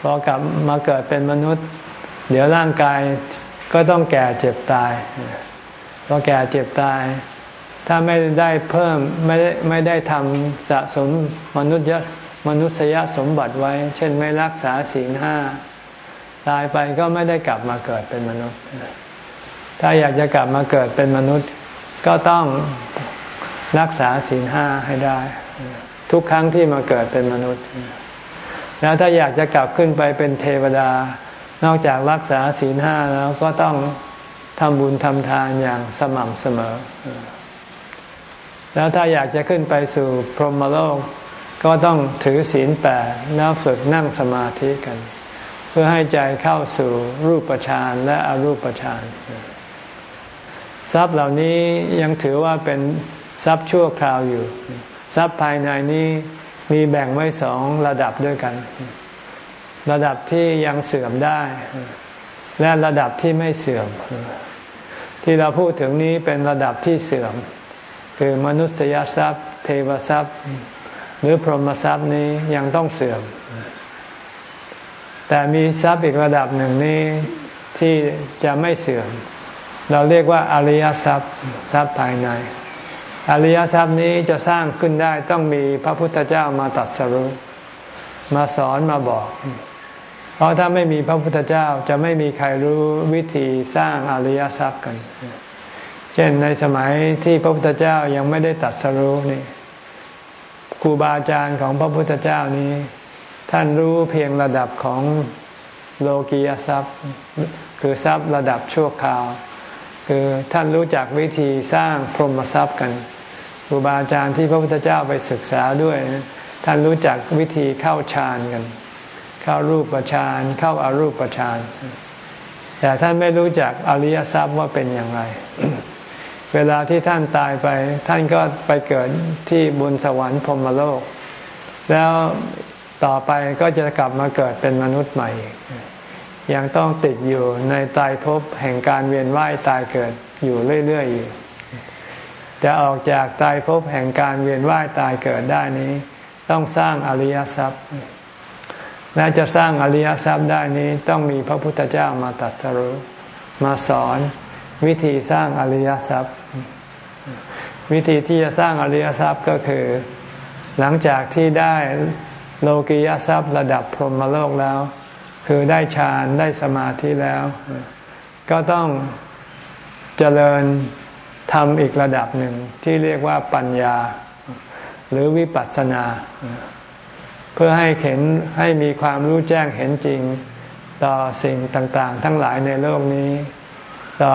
Speaker 1: พอกลับมาเกิดเป็นมนุษย์ เดี๋ยวร่างกายก็ต้องแก่เจ็บตายพอแก่เจ็บตาย ถ้าไม่ได้เพิ่มไม่ได้ไม่ได้ทำสะสมมนุษยมนุษยสมบัติไว้ เช่นไม่รักษาศีลห้าตายไปก็ไม่ได้กลับมาเกิดเป็นมนุษย์ ถ้าอยากจะกลับมาเกิดเป็นมนุษย์ ก็ต้องรักษาศีลห้าให้ได้ ทุกครั้งที่มาเกิดเป็นมนุษย์ แล้วถ้าอยากจะกลับขึ้นไปเป็นเทวดา นอกจากรักษาศีลห้าแล้วก็ต้องทำบุญทำทานอย่างสม่ำเสมอ แล้วถ้าอยากจะขึ้นไปสู่พรหมโลก ก็ต้องถือศีลแปดแล้วฝึกนั่งสมาธิกัน เพื่อให้ใจเข้าสู่รูปฌานและอรูปฌานทรัพย์เหล่านี้ยังถือว่าเป็นทรัพย์ชั่วคราวอยู่ ทรัพย์ภายในนี้มีแบ่งไว้สองระดับด้วยกัน ระดับที่ยังเสื่อมได้ และระดับที่ไม่เสื่อม ที่เราพูดถึงนี้เป็นระดับที่เสื่อม คือมนุษยทรัพย์ เทวทรัพย์ หรือพรหมทรัพย์นี้ยังต้องเสื่อม แต่มีทรัพย์อีกระดับหนึ่งนี้ที่จะไม่เสื่อม เราเรียกว่าอริยทรัพย์ทรัพย์ภายใน อริยทรัพย์นี้จะสร้างขึ้นได้ต้องมีพระพุทธเจ้ามาตัดสรุมาสอนมาบอก เพราะถ้าไม่มีพระพุทธเจ้าจะไม่มีใครรู้วิธีสร้างอริยทรัพย์กัน เช่นในสมัยที่พระพุทธเจ้ายังไม่ได้ตัดสรู้นี่ครูบาอาจารย์ของพระพุทธเจ้านี้ ท่านรู้เพียงระดับของโลกียทรัพย์ คือทรัพย์ระดับชั่วคราว คือท่านรู้จักวิธีสร้างพรหมทรัพย์กันครูบาอาจารย์ที่พระพุทธเจ้าไปศึกษาด้วย ท่านรู้จักวิธีเข้าฌานกัน เข้ารูปฌานเข้าอารูปฌานแต่ท่านไม่รู้จักอริยทรัพย์ว่าเป็นอย่างไร เวลาที่ท่านตายไป ท่านก็ไปเกิดที่บนสวรรค์พรมโลก แล้วต่อไปก็จะกลับมาเกิดเป็นมนุษย์ใหม่ยังต้องติดอยู่ในตายภพแห่งการเวียนว่ายตายเกิดอยู่เรื่อยๆอยู่จะออกจากตายภพแห่งการเวียนว่ายตายเกิดได้นี้ ต้องสร้างอริยทรัพย์ และจะสร้างอริยทรัพย์ได้นี้ต้องมีพระพุทธเจ้ามาตัดสรุมาสอนวิธีสร้างอริยทรัพย์ วิธีที่จะสร้างอริยทรัพย์ก็คือ หลังจากที่ได้โลกียทรัพย์ระดับพรหมโลกแล้ว คือได้ฌานได้สมาธิแล้ว ก็ต้องเจริญทำอีกระดับหนึ่งที่เรียกว่าปัญญา หรือวิปัสสนา พื่อให้เห็นให้มีความรู้แจ้งเห็นจริง ต่อสิ่งต่างๆ ทั้งหลายในโลกนี้ ต่อ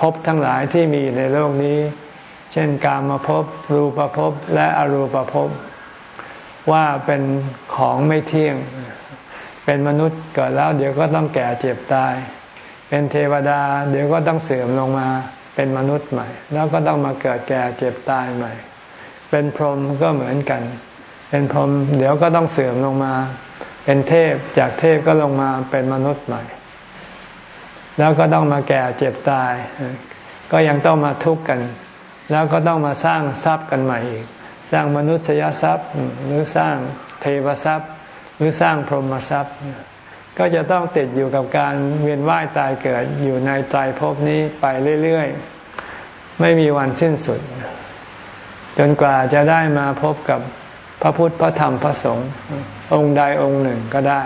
Speaker 1: ภพทั้งหลายที่มีในโลกนี้ เช่นกามาภพรูปภพและอรูปภพว่าเป็นของไม่เที่ยง เป็นมนุษย์เกิดแล้วเดี๋ยวก็ต้องแก่เจ็บตาย เป็นเทวดาเดี๋ยวก็ต้องเสื่อมลงมาเป็นมนุษย์ใหม่ แล้วก็ต้องมาเกิดแก่เจ็บตายใหม่ เป็นพรหมก็เหมือนกัน เป็นพรหมเดี๋ยวก็ต้องเสื่อมลงมา เป็นเทพจากเทพก็ลงมาเป็นมนุษย์ใหม่ แล้วก็ต้องมาแก่เจ็บตาย ก็ยังต้องมาทุกข์กัน แล้วก็ต้องมาสร้างทรัพย์กันใหม่อีก สร้างมนุษยทรัพย์หรือสร้างเทวทรัพย์ หรือสร้างพรหมทรัพย์ ก็จะต้องติดอยู่กับการเวียนว่ายตายเกิดอยู่ในใจภพนี้ไปเรื่อยๆ ไม่มีวันสิ้นสุดจนกว่าจะได้มาพบกับ พระพุทธพระธรรมพระสงฆ์องค์ใดองค์หนึ่งก็ได้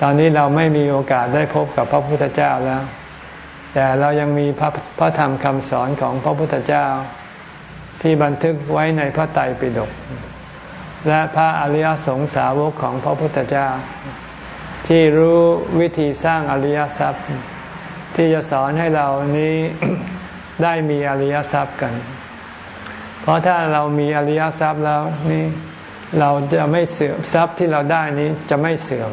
Speaker 1: ตอนนี้เราไม่มีโอกาสได้พบกับพระพุทธเจ้าแล้ว แต่เรายังมีพระพระธรรมคำสอนของพระพุทธเจ้า ที่บันทึกไว้ในพระไตรปิฎกและพระอริยสงสาวกของพระพุทธเจ้า ที่รู้วิธีสร้างอริยทรัพย์ ที่จะสอนให้เรานี้ได้มีอริยทรัพย์กัน ราะถ้าเรามีอริยทรัพย์แล้วนี่เราจะไม่เสื่อมทรัพย์ที่เราได้นี้จะไม่เสื่อม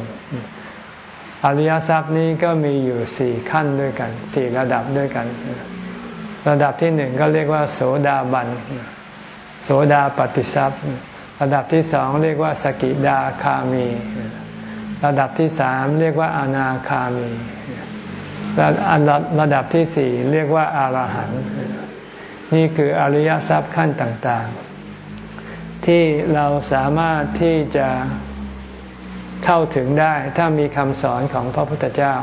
Speaker 1: อริยทรัพย์นี้ก็มีอยู่สี่ขั้นด้วยกันสี่ระดับด้วยกัน ระดับที่หนึ่งก็เรียกว่า โสดาบันโสดาปฏิทรัพย์ ระดับที่สองเรียกว่าสกิดาคามี ระดับที่สามเรียกว่าอนาคามีระดับที่สี่เรียกว่าอารหันต์ นี่คืออริยทรัพย์ขั้นต่างๆ ที่เราสามารถที่จะเข้าถึงได้ถ้ามีคำสอนของพระพุทธเจ้า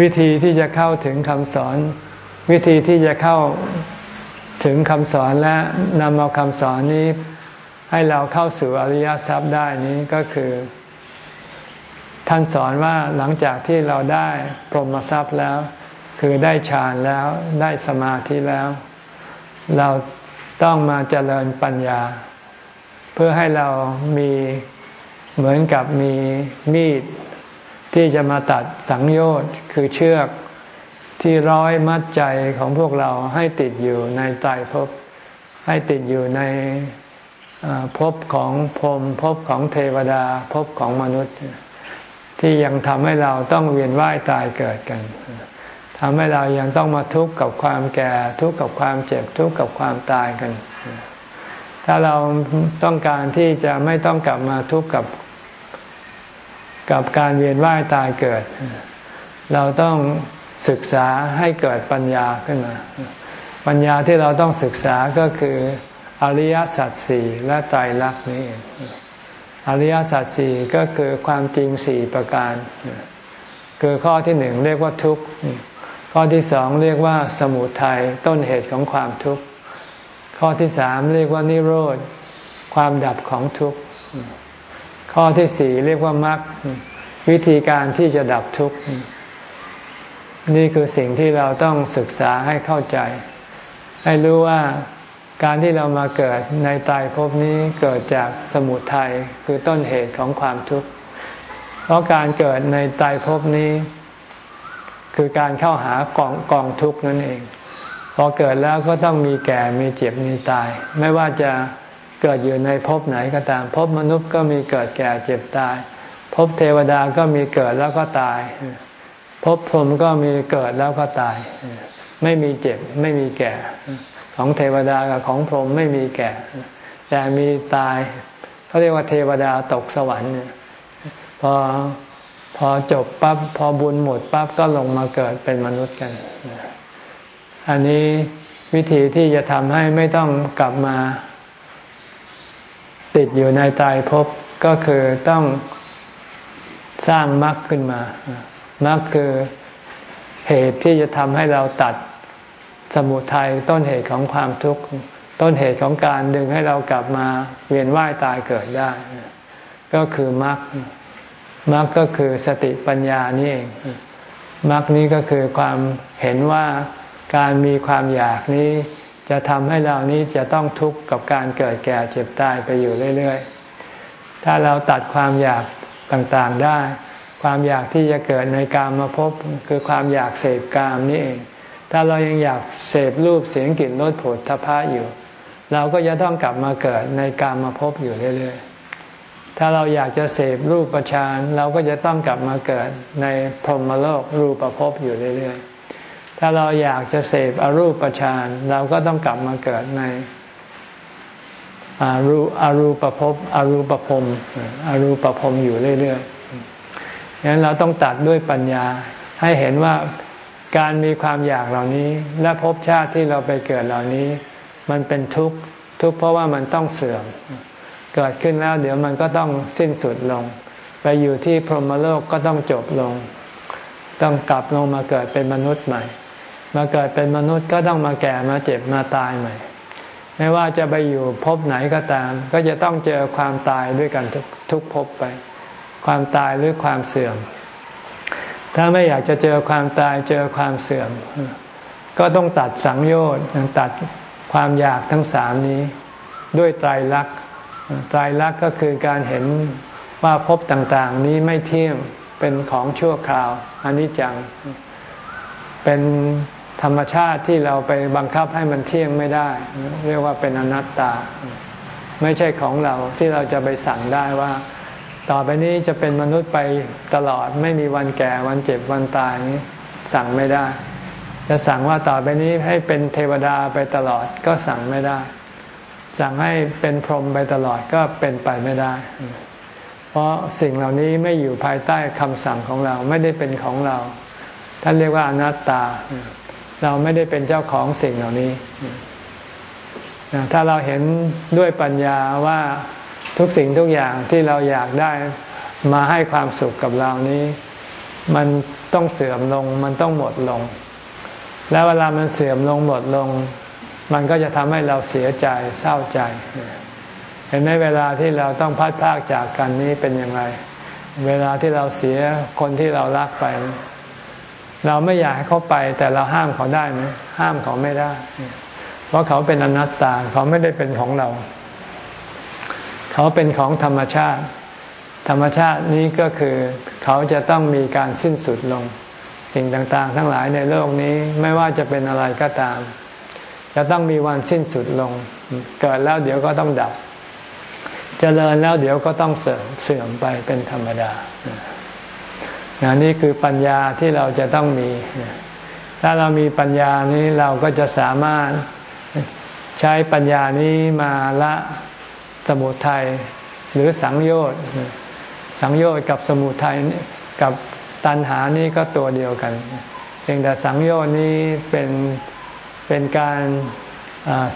Speaker 1: วิธีที่จะเข้าถึงคำสอน วิธีที่จะเข้าถึงคำสอนและนำเอาคำสอนนี้ ให้เราเข้าสู่อริยทรัพย์ได้นี้ก็คือ ท่านสอนว่าหลังจากที่เราได้พรหมทรัพย์แล้ว คือได้ฌานแล้วได้สมาธิแล้ว เราต้องมาเจริญปัญญา เพื่อให้เรามีเหมือนกับมีมีด ที่จะมาตัดสังโยชน์คือเชือกที่ร้อยมัดใจของพวกเราให้ติดอยู่ในตายภพให้ติดอยู่ในภพของพรหมภพของเทวดาภพของมนุษย์ ที่ยังทำให้เราต้องเวียนว่ายตายเกิดกัน ทำให้เรายังต้องมาทุกข์กับความแก่ ทุกข์กับความเจ็บ ทุกข์กับความตายกัน ถ้าเราต้องการที่จะไม่ต้องกลับมาทุกข์กับกับการเวียนว่ายตายเกิด เราต้องศึกษาให้เกิดปัญญาขึ้นมา ปัญญาที่เราต้องศึกษาก็คืออริยสัจสี่และไตรลักษณ์นี้อริยสัจสี่ก็คือความจริงสี่ประการ คือข้อที่หนึ่งเรียกว่าทุกข์ ข้อที่สองเรียกว่าสมุทัยต้นเหตุของความทุกข์ ข้อที่สามเรียกว่านิโรธ ความดับของทุกข์ ข้อที่สี่เรียกว่ามรรควิธีการที่จะดับทุกข์ นี่คือสิ่งที่เราต้องศึกษาให้เข้าใจ ให้รู้ว่าการที่เรามาเกิดในตายภพนี้เกิดจากสมุทัยคือต้นเหตุของความทุกข์ เพราะการเกิดในตายภพนี้ คือการเข้าหากองกองทุกข์นั่นเอง พอเกิดแล้วก็ต้องมีแก่มีเจ็บมีตาย ไม่ว่าจะเกิดอยู่ในภพไหนก็ตามภพมนุษย์ก็มีเกิดแก่เจ็บตายภพเทวดาก็มีเกิดแล้วก็ตายภพพรหมก็มีเกิดแล้วก็ตาย ไม่มีเจ็บไม่มีแก่ ของเทวดากับของพรหมไม่มีแก่ แต่มีตายเขาเรียกว่าเทวดาตกสวรรค์พอ พอจบปั๊บพอบุญหมดปั๊บก็ลงมาเกิดเป็นมนุษย์กัน อันนี้วิธีที่จะทำให้ไม่ต้องกลับมา ติดอยู่ในตายภพก็คือต้องสร้างมรรคขึ้นมามรรคคือเหตุที่จะทำให้เราตัดสมุทัยต้นเหตุของความทุกข์ต้นเหตุของการดึงให้เรากลับมาเวียนว่ายตายเกิดได้ ก็คือมรรค มรรคก็คือสติปัญญานี่เองมรรคนี้ก็คือความเห็นว่าการมีความอยากนี้ จะทำให้เรานี้จะต้องทุกข์กับการเกิดแก่เจ็บตายไปอยู่เรื่อยๆ ถ้าเราตัดความอยากต่างๆได้ ความอยากที่จะเกิดในกามมาพบคือความอยากเสพกามนี่เอง ถ้าเรายังอยากเสพรูปเสียงกลิ่นรสผลทพะอยู่ เราก็จะต้องกลับมาเกิดในกามมาพบอยู่เรื่อยๆ ถ้าเราอยากจะเสพรูปประชานเราก็จะต้องกลับมาเกิดในพรหมโลกรูปประพอยู่เรื่อยๆ ถ้าเราอยากจะเสพอรูปประชานเราก็ต้องกลับมาเกิดในอารูอารูปภพอารูปภพอารูปภพอยู่เรื่อยๆงั้นเราต้องตัดด้วยปัญญาให้เห็นว่าการมีความอยากเหล่านี้ และภพชาติที่เราไปเกิดเหล่านี้ มันเป็นทุกข์ทุกข์เพราะว่ามันต้องเสื่อม เกิดขึ้นแล้วเดี๋ยวมันก็ต้องสิ้นสุดลง ไปอยู่ที่พรหมโลกก็ต้องจบลง ต้องกลับลงมาเกิดเป็นมนุษย์ใหม่ มาเกิดเป็นมนุษย์ก็ต้องมาแก่มาเจ็บมาตายใหม่ ไม่ว่าจะไปอยู่พบไหนก็ตาม ก็จะต้องเจอความตายด้วยกันทุกทุกภพไป ความตายหรือความเสื่อม ถ้าไม่อยากจะเจอความตายเจอความเสื่อม ก็ต้องตัดสังโยชน์ตัดความอยากทั้งสามนี้ด้วยไตรลักษณ์ ไตรลักษณ์ก็คือการเห็นว่าภพต่างๆ นี้ไม่เที่ยงเป็นของชั่วคราวอนิจจัง เป็นธรรมชาติที่เราไปบังคับให้มันเที่ยงไม่ได้ เรียกว่าเป็นอนัตตา ไม่ใช่ของเราที่เราจะไปสั่งได้ว่า ต่อไปนี้จะเป็นมนุษย์ไปตลอด ไม่มีวันแก่วันเจ็บวันตายนี้สั่งไม่ได้ จะสั่งว่าต่อไปนี้ให้เป็นเทวดาไปตลอดก็สั่งไม่ได้ สั่งให้เป็นพรหมไปตลอดก็เป็นไปไม่ได้ เพราะสิ่งเหล่านี้ไม่อยู่ภายใต้คำสั่งของเราไม่ได้เป็นของเรา ท่านเรียกว่าอนัตตา เราไม่ได้เป็นเจ้าของสิ่งเหล่านี้ ถ้าเราเห็นด้วยปัญญาว่าทุกสิ่งทุกอย่างที่เราอยากได้มาให้ความสุขกับเรานี้ มันต้องเสื่อมลงมันต้องหมดลง แล้วเวลามันเสื่อมลงหมดลง มันก็จะทำให้เราเสียใจเศร้าใจ เห็นไหมเวลาที่เราต้องพัดพากจากกันนี้เป็นอย่างไร เวลาที่เราเสียคนที่เรารักไป เราไม่อยากให้เขาไป แต่เราห้ามเขาได้ไหมห้ามเขาไม่ได้ เพราะเขาเป็นอนัตตาเขาไม่ได้เป็นของเรา เขาเป็นของธรรมชาติ ธรรมชาตินี้ก็คือเขาจะต้องมีการสิ้นสุดลง สิ่งต่างๆ ทั้งหลายในโลกนี้ไม่ว่าจะเป็นอะไรก็ตาม จะต้องมีวันสิ้นสุดลง เกิดแล้วเดี๋ยวก็ต้องดับจเจริญแล้วเดี๋ยวก็ต้องเสื่อมเสื่อมไปเป็นธรรมดานี่คือปัญญาที่เราจะต้องมี ถ้าเรามีปัญญานี้เราก็จะสามารถใช้ปัญญานี้มาละสมุทัยหรือสังโยชน์ สังโยชน์กับสมุทัยกับตัณหานี่ก็ตัวเดียวกันเพียงแต่สังโยชน์นี้เป็น เป็นการ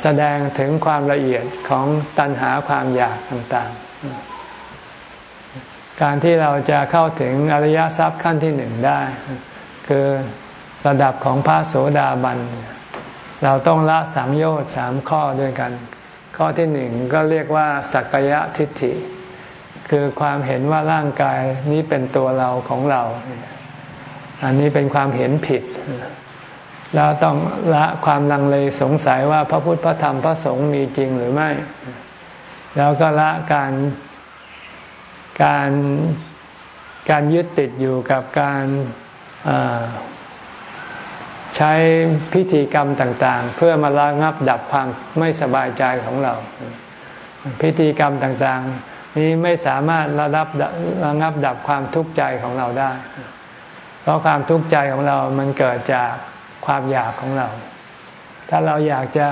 Speaker 1: แสดงถึงความละเอียดของตัณหาความอยากต่างๆ การที่เราจะเข้าถึงอริยทรัพย์ขั้นที่หนึ่งได้ คือระดับของพระโสดาบัน เราต้องละสังโยชน์สามข้อด้วยกัน ข้อที่หนึ่งก็เรียกว่าสักกายทิฏฐิ คือความเห็นว่าร่างกายนี้เป็นตัวเราของเรา อันนี้เป็นความเห็นผิด แล้วต้องละความลังเลสงสัยว่าพระพุทธพระธรรมพระสงฆ์มีจริงหรือไม่ แล้วก็ละการการการยึดติดอยู่กับการใช้พิธีกรรมต่างๆ เพื่อมาระงับดับความไม่สบายใจของเรา พิธีกรรมต่างๆ นี้ไม่สามารถระดับระงับดับความทุกข์ใจของเราได้ เพราะความทุกข์ใจของเรามันเกิดจาก ความอยากของเรา ถ้าเราอยากจะ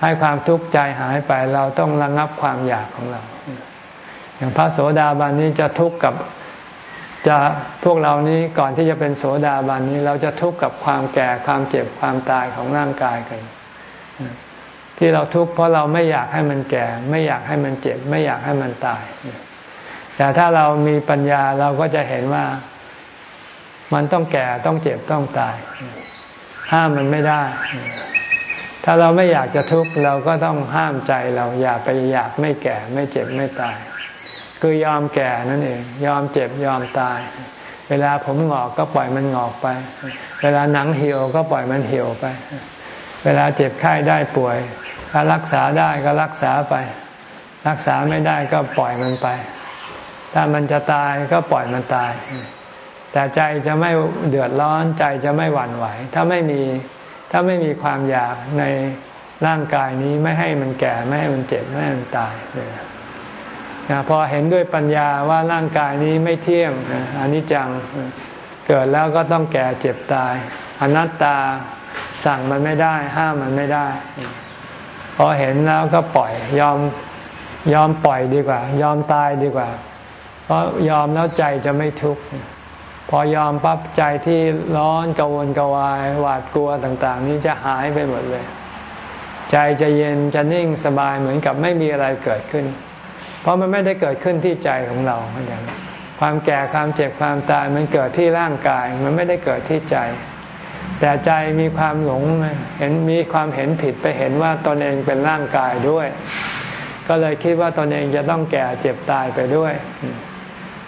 Speaker 1: ให้ความทุกข์ใจหายไปเราต้องระงับความอยากของเรา อย่างพระโสดาบันนี้จะทุกข์กับจะพวกเรานี้ก่อนที่จะเป็นโสดาบันนี้เราจะทุกข์กับความแก่ความเจ็บความตายของร่างกายกัน ที่เราทุกข์เพราะเราไม่อยากให้มันแก่ ไม่อยากให้มันเจ็บ ไม่อยากให้มันตาย แต่ถ้าเรามีปัญญาเราก็จะเห็นว่ามันต้องแก่ต้องเจ็บต้องตาย ห้ามมันไม่ได้ ถ้าเราไม่อยากจะทุกข์เราก็ต้องห้ามใจเราอย่าไปอยากไม่แก่ไม่เจ็บไม่ตาย คือยอมแก่นั่นเอง ยอมเจ็บยอมตาย เวลาผมหงอกก็ปล่อยมันหงอกไป เวลาหนังเหี่ยวก็ปล่อยมันเหี่ยวไป เวลาเจ็บไข้ได้ป่วย ถ้ารักษาได้ก็รักษาไป รักษาไม่ได้ก็ปล่อยมันไป ถ้ามันจะตายก็ปล่อยมันตาย แต่ใจจะไม่เดือดร้อนใจจะไม่หวั่นไหว ถ้าไม่มีถ้าไม่มีความอยากในร่างกายนี้ไม่ให้มันแก่ไม่ให้มันเจ็บไม่ให้มันตายนะพอเห็นด้วยปัญญาว่าร่างกายนี้ไม่เที่ยงอันิจจังเกิดแล้วก็ต้องแก่เจ็บตาย อนัตตาสั่งมันไม่ได้ ห้ามมันไม่ได้ พอเห็นแล้วก็ปล่อยยอมยอมปล่อยดีกว่า ยอมตายดีกว่า เพราะยอมแล้วใจจะไม่ทุกข์ พอยอมปั๊บใจที่ร้อนกังวลกวายหวาดกลัวต่าง ๆ นี้จะหายไปหมดเลย ใจจะเย็นจะนิ่งสบายเหมือนกับไม่มีอะไรเกิดขึ้น เพราะมันไม่ได้เกิดขึ้นที่ใจของเราเหมือนกันความแก่ความเจ็บความตายมันเกิดที่ร่างกาย มันไม่ได้เกิดที่ใจ แต่ใจมีความหลงเห็นมีความเห็นผิดไปเห็นว่าตนเองเป็นร่างกายด้วย ก็เลยคิดว่าตนเองจะต้องแก่เจ็บตายไปด้วย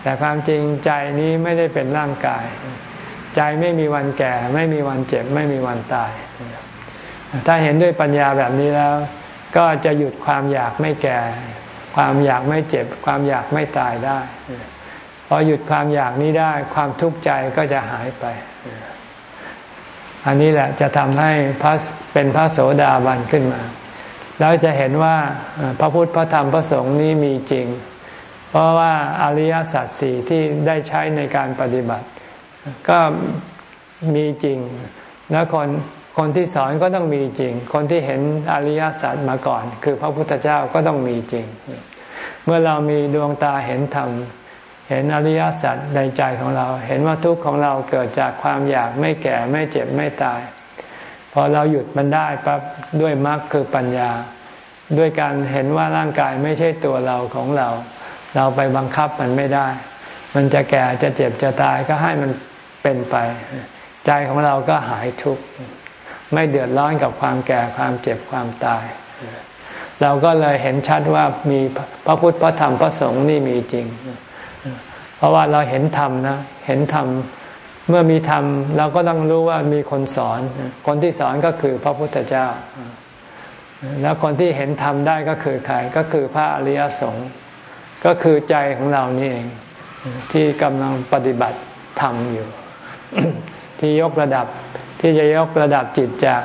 Speaker 1: แต่ความจริงใจนี้ไม่ได้เป็นร่างกาย ใจไม่มีวันแก่ ไม่มีวันเจ็บ ไม่มีวันตาย ถ้าเห็นด้วยปัญญาแบบนี้แล้ว ก็จะหยุดความอยากไม่แก่ ความอยากไม่เจ็บ ความอยากไม่ตายได้พอหยุดความอยากนี้ได้ความทุกข์ใจก็จะหายไป อันนี้แหละจะทำให้พระเป็นพระโสดาบันขึ้นมา แล้วจะเห็นว่าพระพุทธพระธรรมพระสงฆ์นี้มีจริง เพราะว่าอริยสัจสี่ที่ได้ใช้ในการปฏิบัติ ก็มีจริง แล้วคนคนที่สอนก็ต้องมีจริง คนที่เห็นอริยสัจมาก่อน คือพระพุทธเจ้าก็ต้องมีจริง เมื่อเรามีดวงตาเห็นธรรมเห็นอริยสัจในใจของเรา เห็นว่าทุกข์ของเราเกิดจากความอยากไม่แก่ไม่เจ็บไม่ตาย พอเราหยุดมันได้ปั๊บด้วยมรรคคือปัญญา ด้วยการเห็นว่าร่างกายไม่ใช่ตัวเราของเรา เราไปบังคับมันไม่ได้ มันจะแก่จะเจ็บจะตายก็ให้มันเป็นไป ใจของเราก็หายทุกข์ไม่เดือดร้อนกับความแก่ความเจ็บความตาย เราก็เลยเห็นชัดว่ามีพระพุทธพระธรรมพระสงฆ์นี่มีจริง เพราะว่าเราเห็นธรรมนะ เห็นธรรมเมื่อมีธรรมเราก็ต้องรู้ว่ามีคนสอน คนที่สอนก็คือพระพุทธเจ้า แล้วคนที่เห็นธรรมได้ก็คือใครก็คือพระอริยสงฆ์ ก็คือใจของเรานี่เอง ที่กำลังปฏิบัติธรรมอยู่ ที่ยกระดับที่จะยกระดับจิตจาก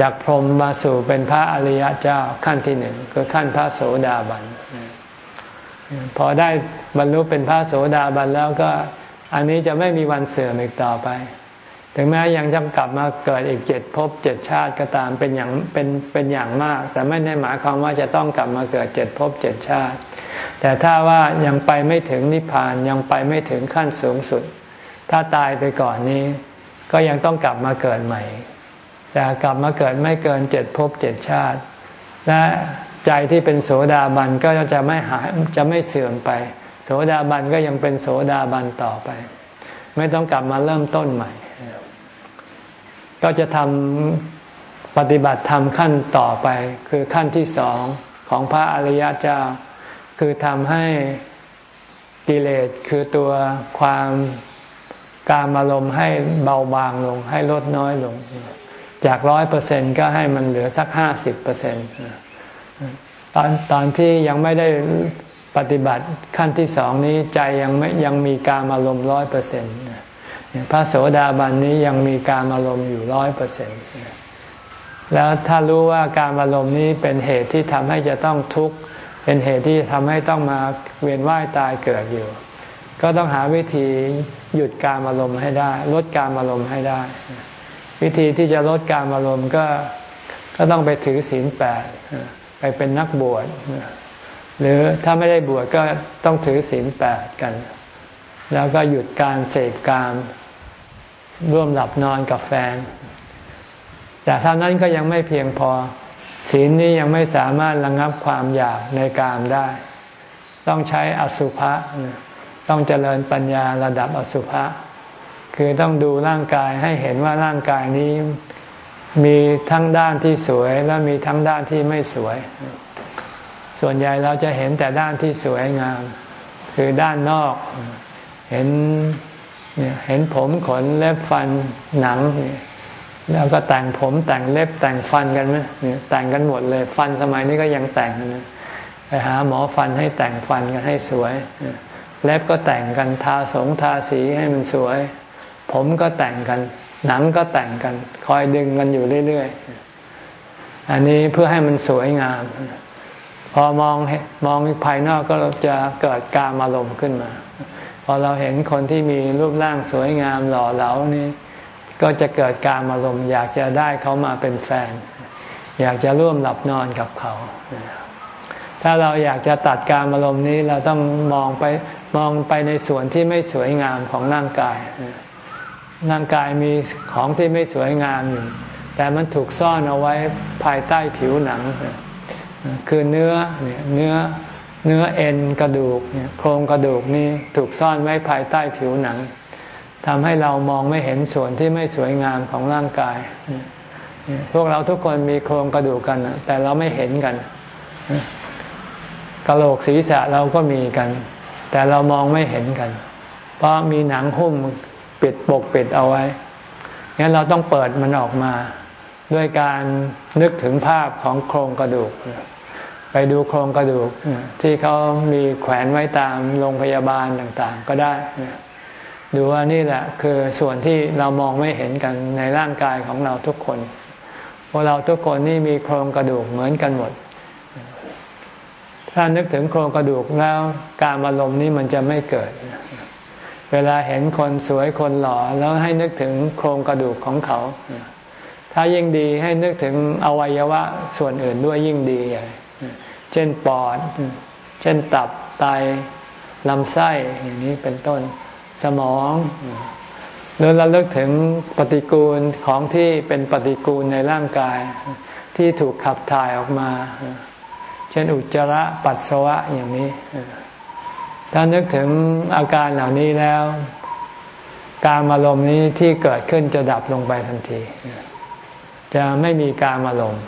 Speaker 1: จากพรหมมาสู่เป็นพระอริยเจ้าขั้นที่หนึ่งคือขั้นพระโสดาบันพอได้บรรลุเป็นพระโสดาบันแล้วก็อันนี้จะไม่มีวันเสื่อมอีกต่อไป ถึงแม้ยังจะกลับมาเกิดอีกเจ็ดภพเจ็ดชาติก็ตามเป็นอย่างเป็นเป็นอย่างมาก แต่ไม่ได้หมายความว่าจะต้องกลับมาเกิดเจ็ดภพเจ็ดชาติ แต่ถ้าว่ายังไปไม่ถึงนิพพานยังไปไม่ถึงขั้นสูงสุด ถ้าตายไปก่อนนี้ ก็ยังต้องกลับมาเกิดใหม่ แต่กลับมาเกิดไม่เกินเจ็ดภพเจ็ดชาติ และใจที่เป็นโสดาบันก็จะไม่หายจะไม่เสื่อมไป โสดาบันก็ยังเป็นโสดาบันต่อไป ไม่ต้องกลับมาเริ่มต้นใหม่ ก็จะทำปฏิบัติธรรมขั้นต่อไป คือขั้นที่สองของพระอริยเจ้า คือทำให้กิเลสคือตัวความการอารมณ์ให้เบาบางลง ให้ลดน้อยลง จากร้อยเปอร์เซ็นก็ให้มันเหลือสักห้าสิบเปอร์เซ็นตอนตอนที่ยังไม่ได้ปฏิบัติขั้นที่สองนี้ใจยังไม่ยังมีการอารมณ์ร้อยเปอร์เซ็นต์ พระโสดาบันนี้ยังมีการอารมณ์อยู่ร้อยเปอร์เซ็นต์แล้วถ้ารู้ว่าการอารมณ์นี้เป็นเหตุที่ทำให้จะต้องทุกข์ เป็นเหตุที่ทำให้ต้องมาเวียนว่ายตายเกิดอยู่ ก็ต้องหาวิธีหยุดการอารมณ์ให้ได้ ลดการอารมณ์ให้ได้ วิธีที่จะลดการอารมณ์ก็ก็ต้องไปถือศีลแปดไปเป็นนักบวชหรือถ้าไม่ได้บวชก็ต้องถือศีลแปดกัน แล้วก็หยุดการเสพการ ร่วมหลับนอนกับแฟน แต่เท่านั้นก็ยังไม่เพียงพอ ศีลนี้ยังไม่สามารถระงับความอยากในกามได้ ต้องใช้อสุภะต้องเจริญปัญญาระดับอสุภะคือต้องดูร่างกายให้เห็นว่าร่างกายนี้มีทั้งด้านที่สวยและมีทั้งด้านที่ไม่สวย ส่วนใหญ่เราจะเห็นแต่ด้านที่สวยงาม คือด้านนอก เห็น เนี่ยเห็นผมขนเล็บฟันหนังเนี่ยแล้วก็แต่งผมแต่งเล็บแต่งฟันกันไหมเนี่ยแต่งกันหมดเลย ฟันสมัยนี้ก็ยังแต่งนะไปหาหมอฟันให้แต่งฟันกันให้สวย เล็บก็แต่งกันทาสงทาสีให้มันสวย ผมก็แต่งกัน หนังก็แต่งกัน คอยดึงกันอยู่เรื่อยๆอันนี้เพื่อให้มันสวยงาม พอมองมองภายนอกก็จะเกิดการอารมณ์ขึ้นมา พอเราเห็นคนที่มีรูปร่างสวยงามหล่อเหลานี่ก็จะเกิดการอารมณ์อยากจะได้เขามาเป็นแฟน อยากจะร่วมหลับนอนกับเขา ถ้าเราอยากจะตัดการอารมณ์นี้เราต้องมองไปมองไปในส่วนที่ไม่สวยงามของร่างกาย ร่างกายมีของที่ไม่สวยงามอยู่ แต่มันถูกซ่อนเอาไว้ภายใต้ผิวหนัง คือเนื้อเนี่ยเนื้อ เนื้อเอ็นกระดูกเนี่ยโครงกระดูกนี่ถูกซ่อนไว้ภายใต้ผิวหนังทำให้เรามองไม่เห็นส่วนที่ไม่สวยงามของร่างกาย พวกเราทุกคนมีโครงกระดูกกัน แต่เราไม่เห็นกันกระโหลกศีรษะเราก็มีกัน แต่เรามองไม่เห็นกัน เพราะมีหนังหุ้มปิดปกปิดเอาไว้งั้นเราต้องเปิดมันออกมา ด้วยการนึกถึงภาพของโครงกระดูก ไปดูโครงกระดูกที่เขามีแขวนไว้ตามโรงพยาบาลต่างๆ ก็ได้ ดูว่านี่แหละคือส่วนที่เรามองไม่เห็นกันในร่างกายของเราทุกคนพวกเราทุกคนนี่มีโครงกระดูกเหมือนกันหมด ถ้านึกถึงโครงกระดูกแล้วการอารมณ์นี้มันจะไม่เกิด เวลาเห็นคนสวยคนหล่อแล้วให้นึกถึงโครงกระดูกของเขาถ้ายิ่งดีให้นึกถึงอวัยวะส่วนอื่นด้วยยิ่งดีใหญ่ เช่นปอด เช่นตับไตลำไส้อย่างนี้เป็นต้นสมองหรือเราเลิกถึงปฏิกูลของที่เป็นปฏิกูลในร่างกาย ที่ถูกขับถ่ายออกมา เช่นอุจจาระปัสสาวะอย่างนี้ ถ้านึกถึงอาการเหล่านี้แล้ว การอารมณ์นี้ที่เกิดขึ้นจะดับลงไปทันที จะไม่มีการอารมณ์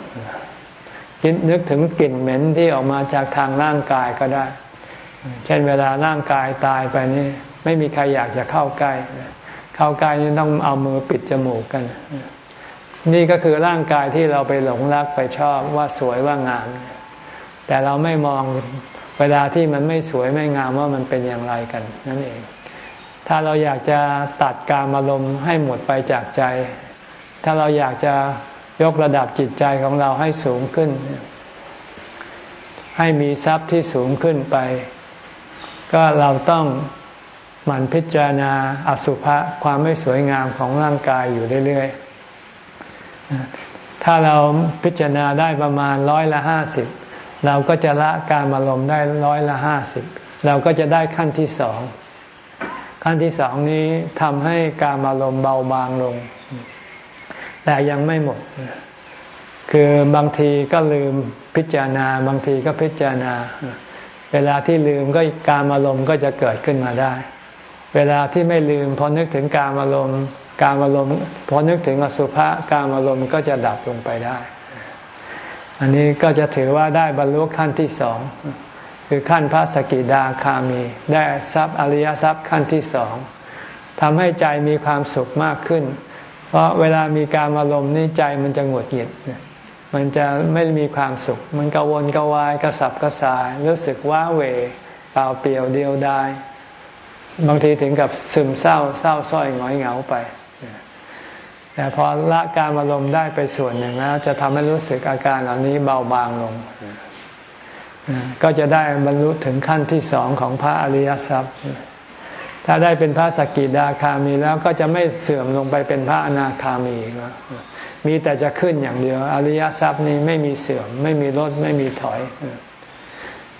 Speaker 1: นึกถึงกลิ่นเหม็นที่ออกมาจากทางร่างกายก็ได้ เช่นเวลาร่างกายตายไปนี่ไม่มีใครอยากจะเข้าใกล้ เข้าใกล้นี่ต้องเอามือปิดจมูกกัน นี่ก็คือร่างกายที่เราไปหลงรักไปชอบว่าสวยว่างาม แต่เราไม่มองเวลาที่มันไม่สวยไม่งามว่ามันเป็นอย่างไรกัน นั่นเอง ถ้าเราอยากจะตัดการอารมณ์ให้หมดไปจากใจ ถ้าเราอยากจะ ยกระดับจิตใจของเราให้สูงขึ้น ให้มีทรัพย์ที่สูงขึ้นไป ก็เราต้องหมั่นพิจารณาอสุภะความไม่สวยงามของร่างกายอยู่เรื่อยๆ ถ้าเราพิจารณาได้ประมาณร้อยละห้าสิบเราก็จะละการอารมณ์ได้ร้อยละห้าสิบเราก็จะได้ขั้นที่สองขั้นที่สองนี้ทำให้การอารมณ์เบาบางลง แต่ยังไม่หมด คือบางทีก็ลืมพิจารณา บางทีก็พิจารณา เวลาที่ลืมก็การอารมณ์ก็จะเกิดขึ้นมาได้ เวลาที่ไม่ลืมพอนึกถึงการอารมณ์การอารมณ์พอนึกถึงอสุภะการอารมณ์ก็จะดับลงไปได้ อันนี้ก็จะถือว่าได้บรรลุขั้นที่สองคือขั้นพระสกิดาคามี ได้ทรัพย์อริยทรัพย์ขั้นที่สองทำให้ใจมีความสุขมากขึ้น เพราะเวลามีการอารมณ์นี่ใจมันจะหงุดหงิด มันจะไม่มีความสุข มันกวนกวายกระสับกระส่ายรู้สึกว้าเหวเปล่าเปลี่ยวเดียวดายบางทีถึงกับซึมเศร้าเศร้าส้อยหงอยเหงาไป แต่พอละการอารมณ์ได้ไปส่วนหนึ่งแล้ว จะทำให้รู้สึกอาการเหล่านี้เบาบางลง ก็จะได้บรรลุถึงขั้นที่สองของพระอริยทรัพย์ ถ้าได้เป็นพระสกิดาคามีแล้วก็จะไม่เสื่อมลงไปเป็นพระอนาคามีแล้วมีแต่จะขึ้นอย่างเดียว อริยทรัพย์นี้ไม่มีเสื่อม ไม่มีลดไม่มีถอย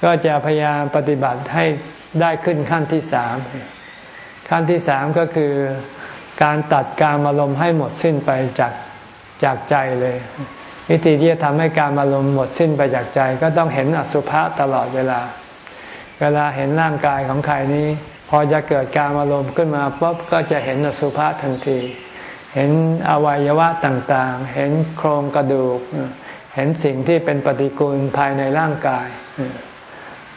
Speaker 1: ก็จะพยายามปฏิบัติให้ได้ขึ้นขั้นที่สามขั้นที่สามก็คือการตัดการอารมณ์ให้หมดสิ้นไปจากจากใจเลย วิธีที่จะทำให้การอารมณ์หมดสิ้นไปจากใจ ก็ต้องเห็นอสุภะตลอดเวลา เวลาเห็นร่างกายของใครนี้ พอจะเกิดการอารมณ์ขึ้นมาปุ๊บก็จะเห็นอสุภะทันที เห็นอวัยวะต่างๆ เห็นโครงกระดูก เห็นสิ่งที่เป็นปฏิกูลภายในร่างกาย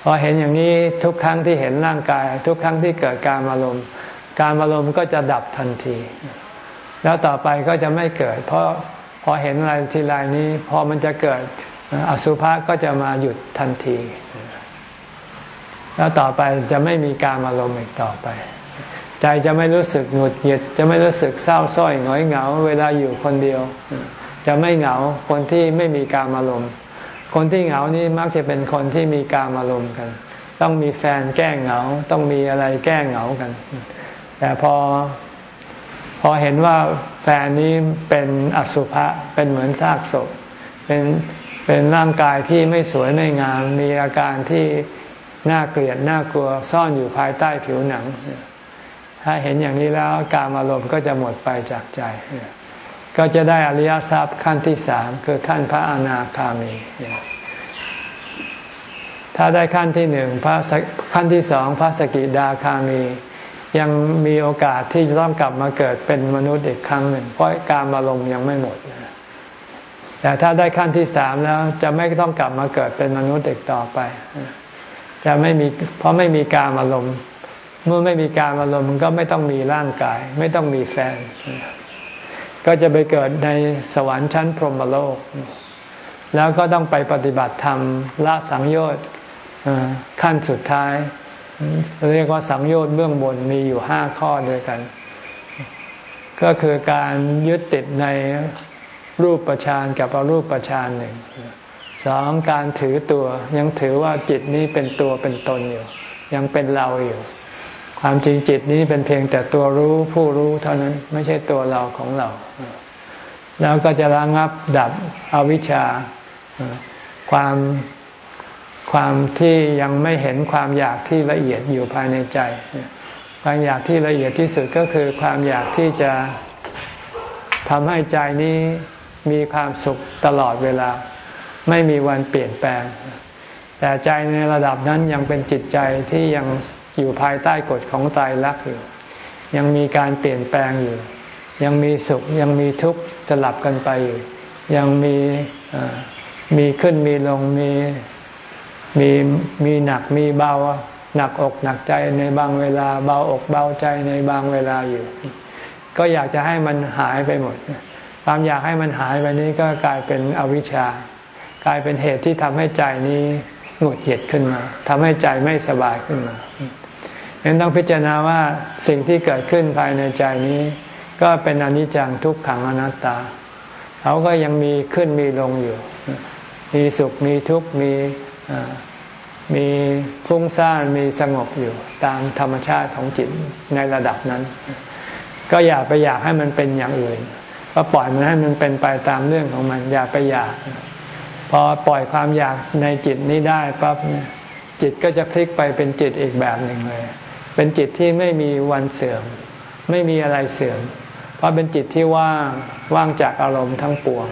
Speaker 1: พอเห็นอย่างนี้ทุกครั้งที่เห็นร่างกาย ทุกครั้งที่เกิดการอารมณ์ การอารมณ์ก็จะดับทันที แล้วต่อไปก็จะไม่เกิด เพราะพอเห็นอะไรทีไรนี้ พอมันจะเกิดอสุภะก็จะมาหยุดทันที แล้วต่อไปจะไม่มีการอารมณ์อีกต่อไป ใจจะไม่รู้สึกหงุดหงิด จะไม่รู้สึกเศร้าส้อยหงอยเหงา เวลาอยู่คนเดียว จะไม่เหงาคนที่ไม่มีการอารมณ์คนที่เหงานี่มักจะเป็นคนที่มีการอารมณ์กัน ต้องมีแฟนแก้เหงา ต้องมีอะไรแก้เหงากัน แต่พอพอเห็นว่าแฟนนี้เป็นอสุภะเป็นเหมือนซากศพ เป็นเป็นร่างกายที่ไม่สวยไม่งาม มีอาการที่ น่าเกลียดน่ากลัวซ่อนอยู่ภายใต้ผิวหนัง ถ้าเห็นอย่างนี้แล้วการอารมณ์ก็จะหมดไปจากใจ ก็จะได้อริยทรัพย์ขั้นที่สามคือขั้นพระอนาคามี ถ้าได้ขั้นที่หนึ่งพระขั้นที่สองพระสกิดาคามี ยังมีโอกาสที่จะต้องกลับมาเกิดเป็นมนุษย์อีกครั้งหนึ่ง เพราะการอารมณ์ยังไม่หมดแต่ถ้าได้ขั้นที่สามแล้วจะไม่ต้องกลับมาเกิดเป็นมนุษย์อีกต่อไป จะไม่มีเพราะไม่มีการอารมณ์ เมื่อไม่มีการอารมณ์มันก็ไม่ต้องมีร่างกาย ไม่ต้องมีแฟน ก็จะไปเกิดในสวรรค์ชั้นพรหมโลก แล้วก็ต้องไปปฏิบัติธรรมละสังโยชน์ขั้นสุดท้าย เรียกว่าสังโยชน์เบื้องบนมีอยู่ห้าข้อด้วยกัน ก็คือการยึดติดในรูปประชานกับอรูปประชานหนึ่ง สองการถือตัว ยังถือว่าจิตนี้เป็นตัวเป็นตนอยู่ ยังเป็นเราอยู่ ความจริงจิตนี้เป็นเพียงแต่ตัวรู้ผู้รู้เท่านั้นไม่ใช่ตัวเราของเรา แล้วก็จะระงับดับอวิชชา ความความที่ยังไม่เห็นความอยากที่ละเอียดอยู่ภายในใจ ความอยากที่ละเอียดที่สุดก็คือความอยากที่จะทำให้ใจนี้มีความสุขตลอดเวลา ไม่มีวันเปลี่ยนแปลง แต่ใจในระดับนั้นยังเป็นจิตใจที่ยังอยู่ภายใต้กฎของตายรักอยู่ ยังมีการเปลี่ยนแปลงอยู่ ยังมีสุขยังมีทุกข์สลับกันไปอยู่ ยังมีมีขึ้นมีลงมีมีมีหนักมีเบาหนักอกหนักใจในบางเวลา เบาอกเบาใจในบางเวลาอยู่ ก็อยากจะให้มันหายไปหมดความอยากให้มันหายไปนี้ก็กลายเป็นอวิชชา กลายเป็นเหตุที่ทำให้ใจนี้หงุดหงิดขึ้นมาทำให้ใจไม่สบายขึ้นมาเห็นต้องพิจารณาว่าสิ่งที่เกิดขึ้นภายในใจนี้ ก็เป็นอนิจจังทุกขังอนัตตา เขาก็ยังมีขึ้นมีลงอยู่ มีสุขมีทุกข์มีมีพุ่งซ่านมีสงบอยู่ ตามธรรมชาติของจิตในระดับนั้น ก็อย่าไปอยากให้มันเป็นอย่างอื่น ก็ปล่อยมันให้มันเป็นไปตามเรื่องของมัน อย่าไปอยาก พอปล่อยความอยากในจิตนี้ได้ปั๊บจิตก็จะพลิกไปเป็นจิตอีกแบบหนึ่งเลย เป็นจิตที่ไม่มีวันเสื่อม ไม่มีอะไรเสื่อม เพราะเป็นจิตที่ว่างว่างจากอารมณ์ทั้งปวง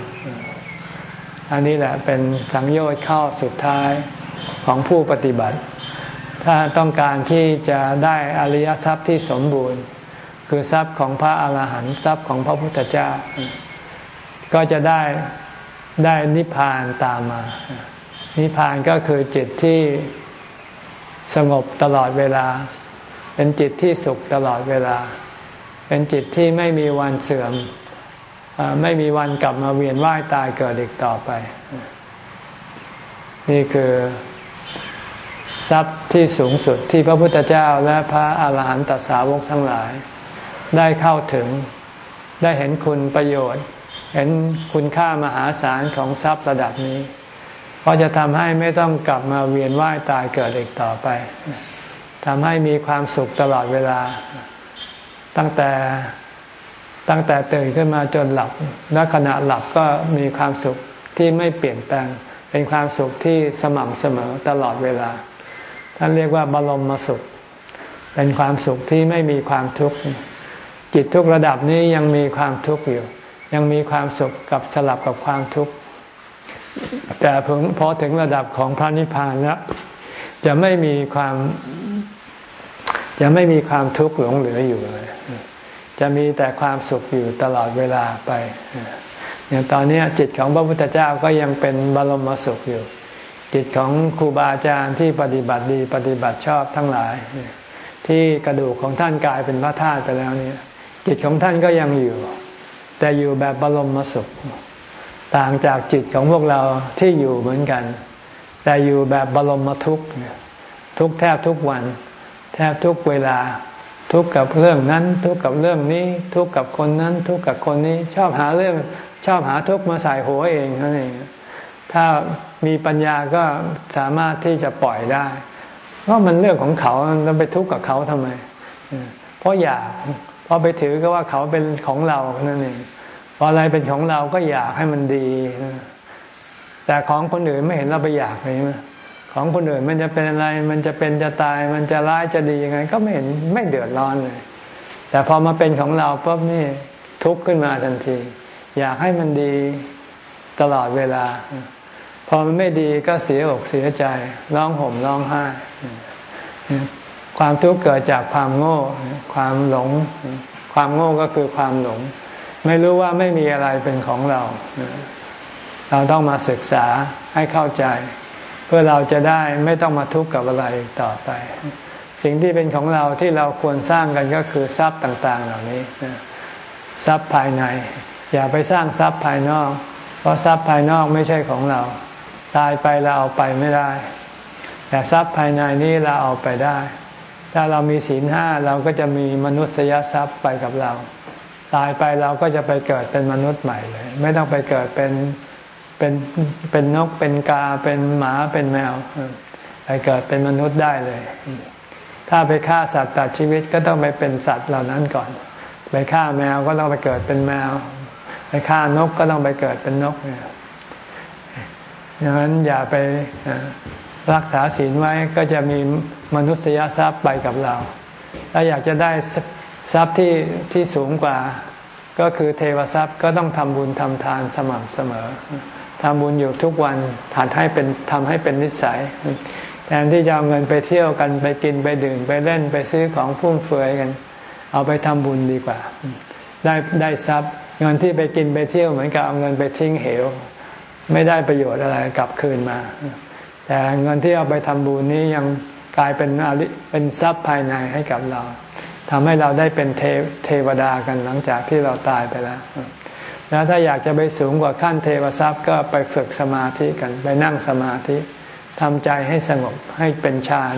Speaker 1: อันนี้แหละเป็นสังโยชน์ข้อสุดท้ายของผู้ปฏิบัติ ถ้าต้องการที่จะได้อริยทรัพย์ที่สมบูรณ์ คือทรัพย์ของพระอาหารหันต์ทรัพย์ของพระพุทธเจ้า ก็จะได้ ได้นิพพานตามมา นิพพานก็คือจิตที่สงบตลอดเวลา เป็นจิตที่สุขตลอดเวลา เป็นจิตที่ไม่มีวันเสื่อม ไม่มีวันกลับมาเวียนว่ายตายเกิดอีกต่อไป นี่คือทรัพย์ที่สูงสุดที่พระพุทธเจ้าและพระอาหารหันตสาวกทั้งหลาย ได้เข้าถึงได้เห็นคุณประโยชน์ เห็นคุณค่ามหาศาลของทรัพย์ระดับนี้ เพราะจะทำให้ไม่ต้องกลับมาเวียนว่ายตายเกิดอีกต่อไปทำให้มีความสุขตลอดเวลา ตั้งแต่ตั้งแต่ตื่นขึ้นมาจนหลับ และขณะหลับก็มีความสุขที่ไม่เปลี่ยนแปลง เป็นความสุขที่สม่ำเสมอตลอดเวลา ท่านเรียกว่าบรมมสุข เป็นความสุขที่ไม่มีความทุกข์ จิตทุกระดับนี้ยังมีความทุกข์อยู่ ยังมีความสุขกับสลับกับความทุกข์ แต่พอถึงระดับของพระนิพพานแล้วจะไม่มีความ จะไม่มีความทุกข์หลงเหลืออยู่เลย จะมีแต่ความสุขอยู่ตลอดเวลาไปอย่างตอนนี้จิตของพระพุทธเจ้าก็ยังเป็นบรมสุขอยู่ จิตของครูบาอาจารย์ที่ปฏิบัติดีปฏิบัติชอบทั้งหลาย ที่กระดูกของท่านกลายเป็นพระธาตุไปแล้วเนี่ยจิตของท่านก็ยังอยู่ แต่อยู่แบบบรมมสุข ต่างจากจิตของพวกเราที่อยู่เหมือนกัน แต่อยู่แบบบรมทุกข์ทุกแทบทุกวัน แทบทุกเวลา ทุกกับเรื่องนั้น ทุกกับเรื่องนี้ ทุกกับคนนั้น ทุกกับคนนี้ ชอบหาเรื่องชอบหาทุกมาใส่หัวเองนั่นเองถ้ามีปัญญาก็สามารถที่จะปล่อยได้เพราะมันเรื่องของเขาเราไปทุกข์กับเขาทำไม เพราะอยาก พอไปถือก็ว่าเขาเป็นของเรานั่นเองพออะไรเป็นของเราก็อยากให้มันดีแต่ของคนอื่นไม่เห็นเราไปอยากเลยของคนอื่นมันจะเป็นอะไร มันจะเป็นจะตาย มันจะร้ายจะดียังไง ก็ไม่เห็นไม่เดือดร้อนเลย แต่พอมาเป็นของเราปุ๊บนี่ทุกข์ขึ้นมาทันที อยากให้มันดีตลอดเวลา พอมันไม่ดีก็เสียอกเสียใจ ร้องห่มร้องไห้ ความทุกข์เกิดจากความโง่ ความหลง ความโง่ก็คือความหลง ไม่รู้ว่าไม่มีอะไรเป็นของเรา เราต้องมาศึกษาให้เข้าใจ เพื่อเราจะได้ไม่ต้องมาทุกข์กับอะไรต่อไป สิ่งที่เป็นของเราที่เราควรสร้างกันก็คือทรัพย์ต่างๆ เหล่านี้ทรัพย์ภายใน อย่าไปสร้างทรัพย์ภายนอก เพราะทรัพย์ภายนอกไม่ใช่ของเรา ตายไปเราเอาไปไม่ได้ แต่ทรัพย์ภายในนี้เราเอาไปได้ ถ้าเรามีศีลห้าเราก็จะมีมนุษยทรัพย์ไปกับเรา ตายไปเราก็จะไปเกิดเป็นมนุษย์ใหม่เลย ไม่ต้องไปเกิดเป็นเป็นเป็นนกเป็นกาเป็นหมาเป็นแมวไปเกิดเป็นมนุษย์ได้เลย ถ้าไปฆ่าสัตว์ตัดชีวิตก็ต้องไปเป็นสัตว์เหล่านั้นก่อน ไปฆ่าแมวก็ต้องไปเกิดเป็นแมว ไปฆ่านกก็ต้องไปเกิดเป็นนกเนี่ยดังนั้นอย่าไป รักษาศีลไว้ก็จะมีมนุษยทรัพย์ไปกับเรา ถ้าอยากจะได้ทรัพย์ที่ที่สูงกว่า ก็คือเทวทรัพย์ก็ต้องทำบุญทำทานสม่ำเสมอทำบุญอยู่ทุกวันทานให้เป็นทำให้เป็นนิสัย แทนที่จะเอาเงินไปเที่ยวกันไปกินไปดื่มไปเล่นไปซื้อของฟุ่มเฟือยกัน เอาไปทำบุญดีกว่า ได้ได้ทรัพย์เงินที่ไปกินไปเที่ยวเหมือนกับเอาเงินไปทิ้งเหว ไม่ได้ประโยชน์อะไรกลับคืนมา แต่เงินที่เอาไปทำบุญนี้ยังกลายเป็นเป็นทรัพย์ภายในให้กับเราทำให้เราได้เป็นเทเทวดากันหลังจากที่เราตายไปแล้ว แล้วถ้าอยากจะไปสูงกว่าขั้นเทวทรัพย์ก็ไปฝึกสมาธิกันไปนั่งสมาธิทำใจให้สงบให้เป็นฌาน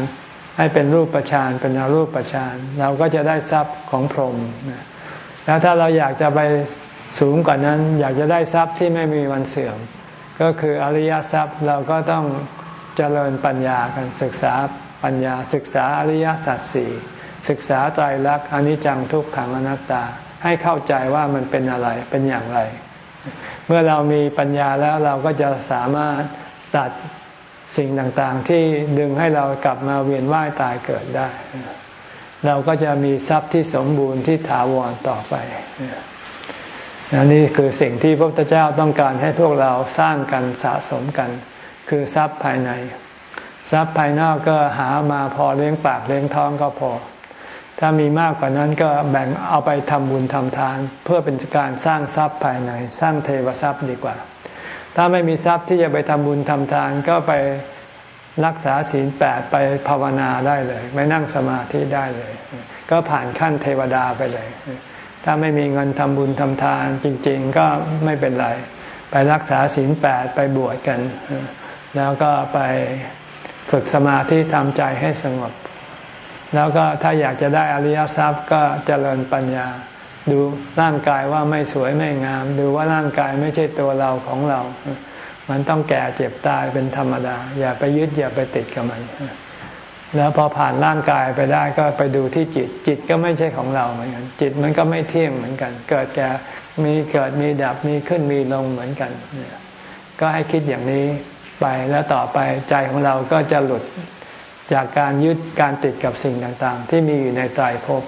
Speaker 1: ให้เป็นรูปประฌานเป็นอรูปประฌานเราก็จะได้ทรัพย์ของพรหมแล้วถ้าเราอยากจะไปสูงกว่านั้น อยากจะได้ทรัพย์ที่ไม่มีวันเสื่อม ก็คืออริยทรัพย์เราก็ต้อง เจริญปัญญากันศึกษาปัญญาศึกษาอริยสัจสี่ศึกษาใจรักษณ์อนิจจังทุกขังอนัตตาให้เข้าใจว่ามันเป็นอะไรเป็นอย่างไร เมื่อเรามีปัญญาแล้วเราก็จะสามารถตัดสิ่งต่างๆ ที่ดึงให้เรากลับมาเวียนว่ายตายเกิดได้ เราก็จะมีทรัพย์ที่สมบูรณ์ที่ถาวรต่อไปนนี่คือสิ่งที่พระพุทธเจ้าต้องการให้พวกเราสร้างกันสะสมกัน คือทรัพย์ภายใน ทรัพย์ภายนอกก็หามาพอเลี้ยงปากเลี้ยงท้องก็พอ ถ้ามีมากกว่านั้นก็แบ่งเอาไปทำบุญทำทาน เพื่อเป็นการสร้างทรัพย์ภายใน สร้างเทวทรัพย์ดีกว่า ถ้าไม่มีทรัพย์ที่จะไปทำบุญทำทานก็ไปรักษาศีลแปดไปภาวนาได้เลยไม่นั่งสมาธิได้เลย ก็ผ่านขั้นเทวดาไปเลย ถ้าไม่มีเงินทำบุญทำทานจริง ๆ ก็ไม่เป็นไร ไปรักษาศีลแปดไปบวชกัน แล้วก็ไปฝึกสมาธิทำใจให้สงบ แล้วก็ถ้าอยากจะได้อริยทรัพย์ก็เจริญปัญญา ดูร่างกายว่าไม่สวยไม่งาม ดูว่าร่างกายไม่ใช่ตัวเราของเรา มันต้องแก่เจ็บตายเป็นธรรมดา อย่าไปยึดอย่าไปติดกับมัน แล้วพอผ่านร่างกายไปได้ก็ไปดูที่จิต จิตก็ไม่ใช่ของเราเหมือนกัน จิตมันก็ไม่เที่ยงเหมือนกัน เกิดแก่มีเกิดมีดับมีขึ้นมีลงเหมือนกัน ก็ให้คิดอย่างนี้ ไปแล้วต่อไปใจของเราก็จะหลุดจากการยึดการติดกับสิ่งต่างๆ ที่มีอยู่ในตายภพ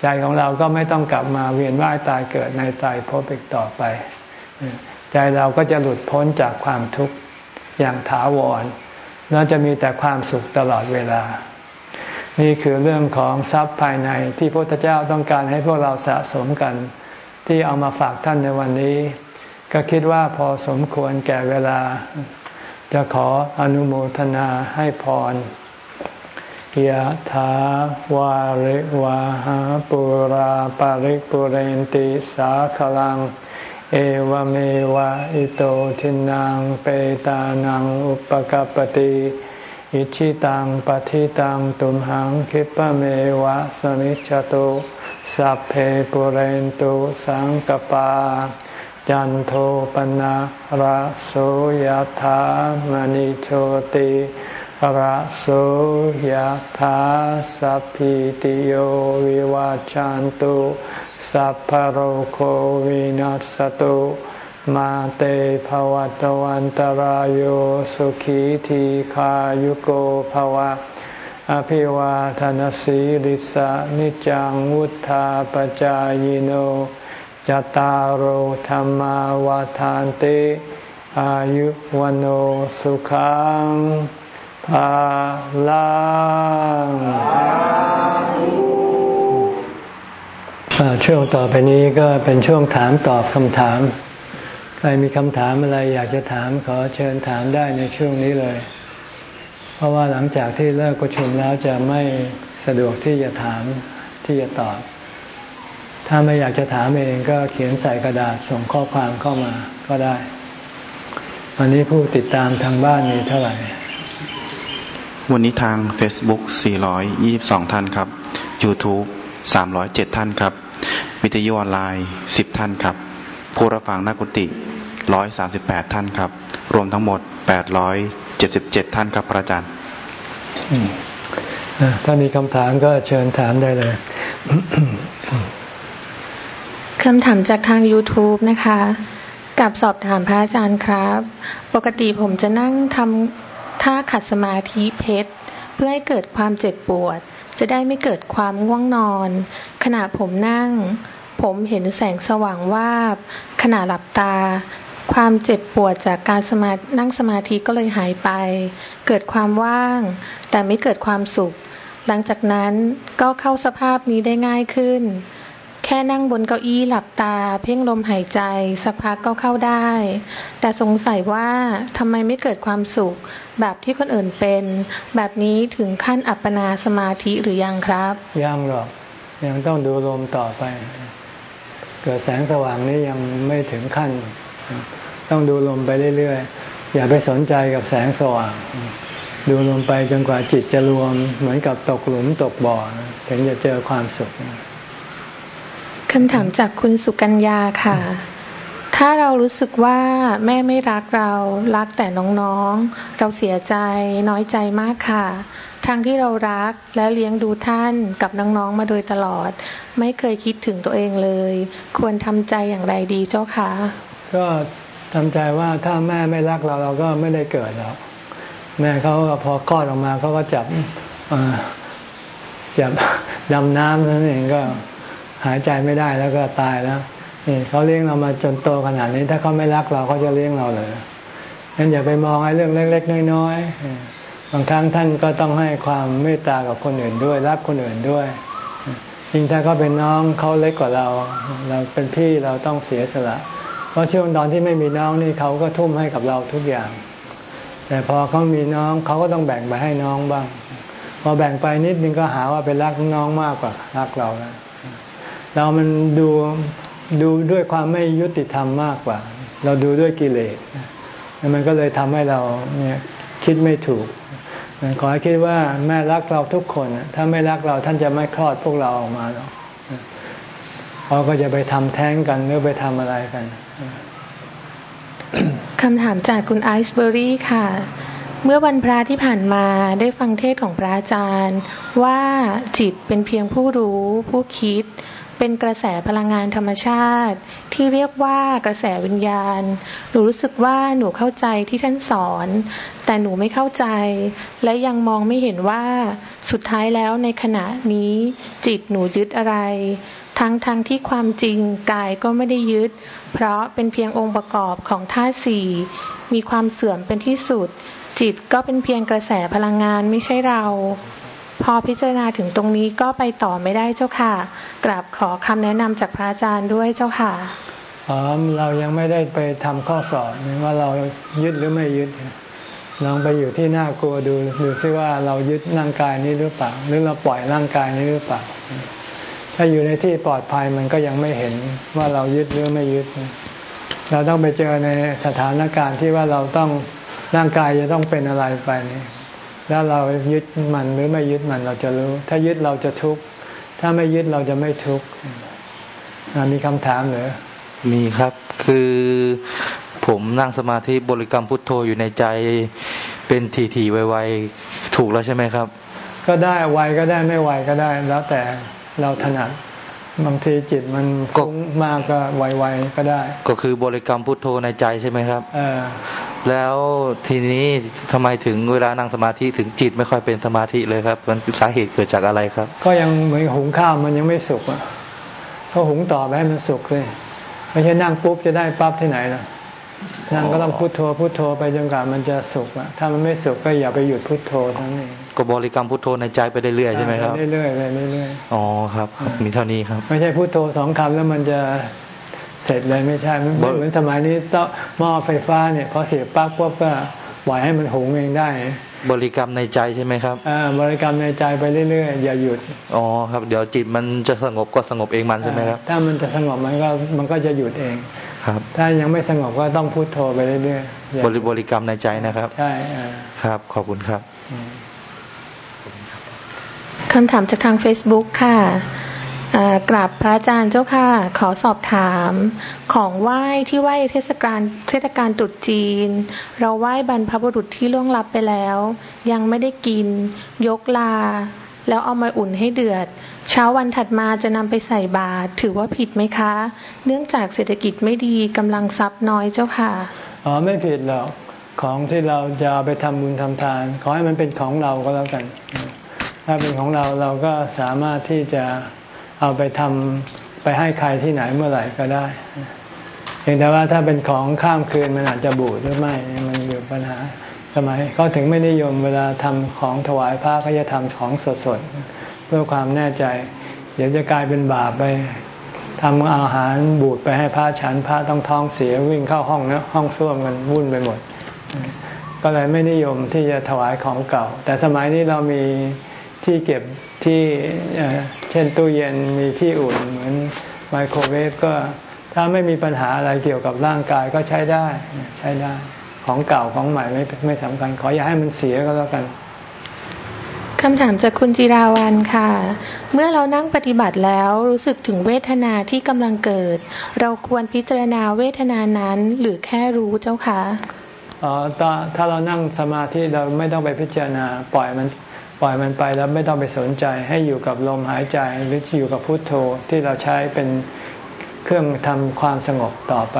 Speaker 1: ใจของเราก็ไม่ต้องกลับมาเวียนว่ายตายเกิดในตายภพอีกต่อไป ใจเราก็จะหลุดพ้นจากความทุกข์อย่างถาวรแล้วจะมีแต่ความสุขตลอดเวลา นี่คือเรื่องของทรัพย์ภายในที่พระพุทธเจ้าต้องการให้พวกเราสะสมกัน ที่เอามาฝากท่านในวันนี้ ก็คิดว่าพอสมควรแก่เวลา จะขออนุโมทนาให้พรยะถาวาริวาหาปุราปาริกปุเรนติสาขลัง เอวเมวะอิโตทินังเปตานังอุปกปติอิชิตังปฏิตังตุมหังคิปะเมวะสมิจจตุสัพเพปุเรนตุสังกปา จันโทปนะระโสยธามณิโชติระโสยธาสัพพิติโยวิวาจันตุสัพพโรโควินัสตุมาเตภวัตวันตารโยสุขีทีขายุโกภวะ อภิวาทนสีลิสะนิจังวุธาปจายโน จตารโธรรมวาทานติอายุวันโอสุขังภาลังช่วงต่อไปนี้ก็เป็นช่วงถามตอบคำถาม ใครมีคำถามอะไรอยากจะถามขอเชิญถามได้ในช่วงนี้เลย เพราะว่าหลังจากที่เลิกประชุมแล้วจะไม่สะดวกที่จะถามที่จะตอบ ถ้าไม่อยากจะถามเองก็เขียนใส่กระดาษส่งข้อความเข้ามาก็ได้ วันนี้ผู้ติดตามทางบ้านมีเท่าไหร่
Speaker 2: วันนี้ทาง Facebook 422 ท่านครับ YouTube 307 ท่านครับ วิทยุออนไลน์ 10 ท่านครับ ผู้รับฟังนักกุฏิ138 ท่านครับ รวมทั้งหมด 877 ท่านครับพระอาจารย์
Speaker 1: ถ้ามีคำถามก็เชิญถามได้เลย
Speaker 3: คำถามจากทาง YouTube นะคะกับสอบถามพระอาจารย์ครับ ปกติผมจะนั่งทำท่าขัดสมาธิเพชร เพื่อให้เกิดความเจ็บปวด จะได้ไม่เกิดความง่วงนอน ขณะผมนั่ง ผมเห็นแสงสว่างวาบ ขณะหลับตา ความเจ็บปวดจากการสมานั่งสมาธิก็เลยหายไป เกิดความว่าง แต่ไม่เกิดความสุข หลังจากนั้นก็เข้าสภาพนี้ได้ง่ายขึ้น แค่นั่งบนเก้าอี้หลับตา เพ่งลมหายใจ สักพักก็เข้าได้ แต่สงสัยว่าทำไมไม่เกิดความสุข แบบที่คนอื่นเป็น แบบนี้ถึงขั้นอัปปนาสมาธิหรือยังครับ
Speaker 1: ยังหรอก ยังต้องดูลมต่อไป เกิดแสงสว่างนี้ยังไม่ถึงขั้น ต้องดูลมไปเรื่อยๆ อย่าไปสนใจกับแสงสว่าง ดูลมไปจนกว่าจิตจะรวมเหมือนกับตกหลุมตกบ่อ ถึงจะเจอความสุข
Speaker 3: คำถามจากคุณสุกัญญาค่ะ ถ้าเรารู้สึกว่าแม่ไม่รักเรา รักแต่น้องๆ เราเสียใจน้อยใจมากค่ะทั้งที่เรารักและเลี้ยงดูท่านกับน้องๆมาโดยตลอด ไม่เคยคิดถึงตัวเองเลย ควรทำใจอย่างไรดีเจ้าคะ
Speaker 1: ก็ทำใจว่าถ้าแม่ไม่รักเราเราก็ไม่ได้เกิดแล้วแม่เขาพอคลอดออกมาเขาก็จับจับดำน้ำนั่นเองก็ หายใจไม่ได้แล้วก็ตายแล้วนี่เขาเลี้ยงเรามาจนโตขนาดนี้ ถ้าเขาไม่รักเราเขาจะเลี้ยงเราเลยงั้นอย่าไปมองไอ้เรื่องเล็ก ๆ น้อยๆบางครั้งท่านก็ต้องให้ความเมตตากับคนอื่นด้วย รักคนอื่นด้วยยิ่งถ้าเขาเป็นน้องเขาเล็กกว่าเรา เราเป็นพี่เราต้องเสียสละ เพราะช่วงตอนที่ไม่มีน้องนี่เขาก็ทุ่มให้กับเราทุกอย่าง แต่พอเขามีน้องเขาก็ต้องแบ่งไปให้น้องบ้าง พอแบ่งไปนิดนึงก็หาว่าเป็นรักน้องมากกว่ารักเราแล้ว เรามันดูดูด้วยความไม่ยุติธรรมมากกว่า เราดูด้วยกิเลสมันก็เลยทำให้เราเนี่ยคิดไม่ถูก ขอให้คิดว่าแม่รักเราทุกคน ถ้าไม่รักเราท่านจะไม่คลอดพวกเราออกมาหรอกเขาก็จะไปทำแท้งกันหรือไปทำอะไรกัน
Speaker 3: คำถามจากคุณไอซ์เบอรี่ค่ะ เมื่อวันพระที่ผ่านมาได้ฟังเทศของพระอาจารย์ ว่าจิตเป็นเพียงผู้รู้ ผู้คิด เป็นกระแสพลังงานธรรมชาติ ที่เรียกว่ากระแสวิญญาณ หนูรู้สึกว่าหนูเข้าใจที่ท่านสอน แต่หนูไม่เข้าใจ และยังมองไม่เห็นว่าสุดท้ายแล้วในขณะนี้ จิตหนูยึดอะไร ทั้งทั้งที่ความจริงกายก็ไม่ได้ยึด เพราะเป็นเพียงองค์ประกอบของธาตุสี่มีความเสื่อมเป็นที่สุด จิตก็เป็นเพียงกระแสพลังงานไม่ใช่เรา พอพิจารณาถึงตรงนี้ก็ไปต่อไม่ได้เจ้าค่ะ กราบขอคำแนะนำจากพระอาจารย์ด้วยเจ้าค่ะ
Speaker 1: อ๋อเรายังไม่ได้ไปทำข้อสอบว่าเรายึดหรือไม่ยึดลองไปอยู่ที่น่ากลัวดูดูซิว่าเรายึดร่างกายนี้หรือเปล่า หรือเราปล่อยร่างกายนี้หรือเปล่า ถ้าอยู่ในที่ปลอดภัยมันก็ยังไม่เห็นว่าเรายึดหรือไม่ยึด เราต้องไปเจอในสถานการณ์ที่ว่าเราต้อง ร่างกายจะต้องเป็นอะไรไปนี่แล้วเรายึดมันหรือไม่ยึดมันเราจะรู้ ถ้ายึดเราจะทุกข์ถ้าไม่ยึดเราจะไม่ทุกข์มีคำถามหรือ
Speaker 4: มีครับคือผมนั่งสมาธิบริกรรมพุทโธอยู่ในใจเป็นทีทีไวๆถูกแล้วใช่ไหมครับ
Speaker 1: ก็ได้ไวก็ได้ไม่ไวก็ได้ แล้วแต่เราถนัด บางทีจิตมันฟุ้งมากก็ไวๆก็ได้
Speaker 4: ก็คือบริกรรมพุทโธในใจใช่ไหมครับ
Speaker 1: เออ
Speaker 4: แล้วทีนี้ทำไมถึงเวลานั่งสมาธิถึงจิตไม่ค่อยเป็นสมาธิเลยครับ มันสาเหตุเกิดจากอะไรครับ
Speaker 1: ก็ยังเหมือนหุงข้าวมันยังไม่สุกอะก็หุงต่อไปให้มันสุกเลยไม่ใช่นั่งปุ๊บจะได้ปั๊บที่ไหนล่ะ นั่งก็ต้องพุโทโธพุโทโธไปจนกว่ามันจะสุกอะถ้ามันไม่สุกก็อย่าไปหยุดพุโทโธทั้งนี้
Speaker 4: ก็บริกรรมพุทโธในใจไปเรื่อยๆใช่ไหมครับ
Speaker 1: เรื่อยๆไปเรื่อย
Speaker 4: ๆอ๋อครับ มีเท่านี้ครับ
Speaker 1: ไม่ใช่พุทโธสองคำแล้วมันจะเสร็จเลยไม่ใช่ไม่เหมือนสมัยนี้ต้องหม้อไฟฟ้าเนี่ยพอเสียบปั๊บปุ๊บก็ ปล่อยให้มันหุงเองได้
Speaker 4: บริกรรมในใจใช่ไหมครับ
Speaker 1: อ่าบริกรรมในใจไปเรื่อยๆอย่าหยุด
Speaker 4: อ๋อครับ เดี๋ยวจิตมันจะสงบก็สงบเองมันใช่ไหมครับ
Speaker 1: ถ้ามันจะสงบมันก็มันก็จะหยุดเอง
Speaker 4: ครับ
Speaker 1: ถ้ายังไม่สงบก็ต้องพูดโทไปเรื่อย
Speaker 4: ๆบริบริกรรมในใจนะครับ
Speaker 1: ใช่
Speaker 4: ครับ ขอบคุณครับ
Speaker 3: คำถามจากทาง Facebook ค่ะ กราบพระอาจารย์เจ้าค่ะ ขอสอบถามของไหว้ที่ไหว้เทศกาลเทศกาลตรุษจีน เราไหว้บรรพบุรุษที่ล่วงลับไปแล้ว ยังไม่ได้กิน ยกลา แล้วเอามาอุ่นให้เดือด เช้าวันถัดมาจะนำไปใส่บาตรถือว่าผิดไหมคะ เนื่องจากเศรษฐกิจไม่ดีกำลังทรัพย์น้อยเจ้าค่ะ
Speaker 1: อ๋อไม่ผิดหรอกของที่เราจะไปทำบุญทำทาน ขอให้มันเป็นของเราก็แล้วกัน ถ้าเป็นของเราเราก็สามารถที่จะ เอาไปทำไปให้ใครที่ไหนเมื่อไหร่ก็ได้เพียงแต่ว่าถ้าเป็นของข้ามคืนมันอาจจะบูดหรือไม่มันอยู่ปัญหาสมัยเขาถึงไม่นิยมเวลาทำของถวายพระก็จะทำของสดๆเพื่อความแน่ใจ เดี๋ยวจะกลายเป็นบาปไปทำอาหารบูดไปให้พระฉันพระต้องท้องเสียวิ่งเข้าห้องนะห้องส้วมกันวุ่นไปหมด ก็เลยไม่นิยมที่จะถวายของเก่า แต่สมัยนี้เรามีที่เก็บที่ ช่นตู้เย็นมีที่อุ่นเหมือนไมโครเวฟก็ถ้าไม่มีปัญหาอะไรเกี่ยวกับร่างกายก็ใช้ได้ใช้ได้ ของเก่าของใหม่ไม่ไม่สำคัญ ขออย่าให้มันเสียก็แล้วกัน
Speaker 3: คำถามจากคุณจิราวันค่ะ เมื่อเรานั่งปฏิบัติแล้วรู้สึกถึงเวทนาที่กำลังเกิด เราควรพิจารณาเวทนานั้นหรือแค่รู้เจ้าคะ
Speaker 1: อ๋อถ้าเรานั่งสมาธิเราไม่ต้องไปพิจารณาปล่อยมันป ล่อยมันไปแล้วไม่ต้องไปสนใจให้อยู่กับลมหายใจหรืออยู่กับพุทโธที่เราใช้เป็นเครื่องทำความสงบต่อไป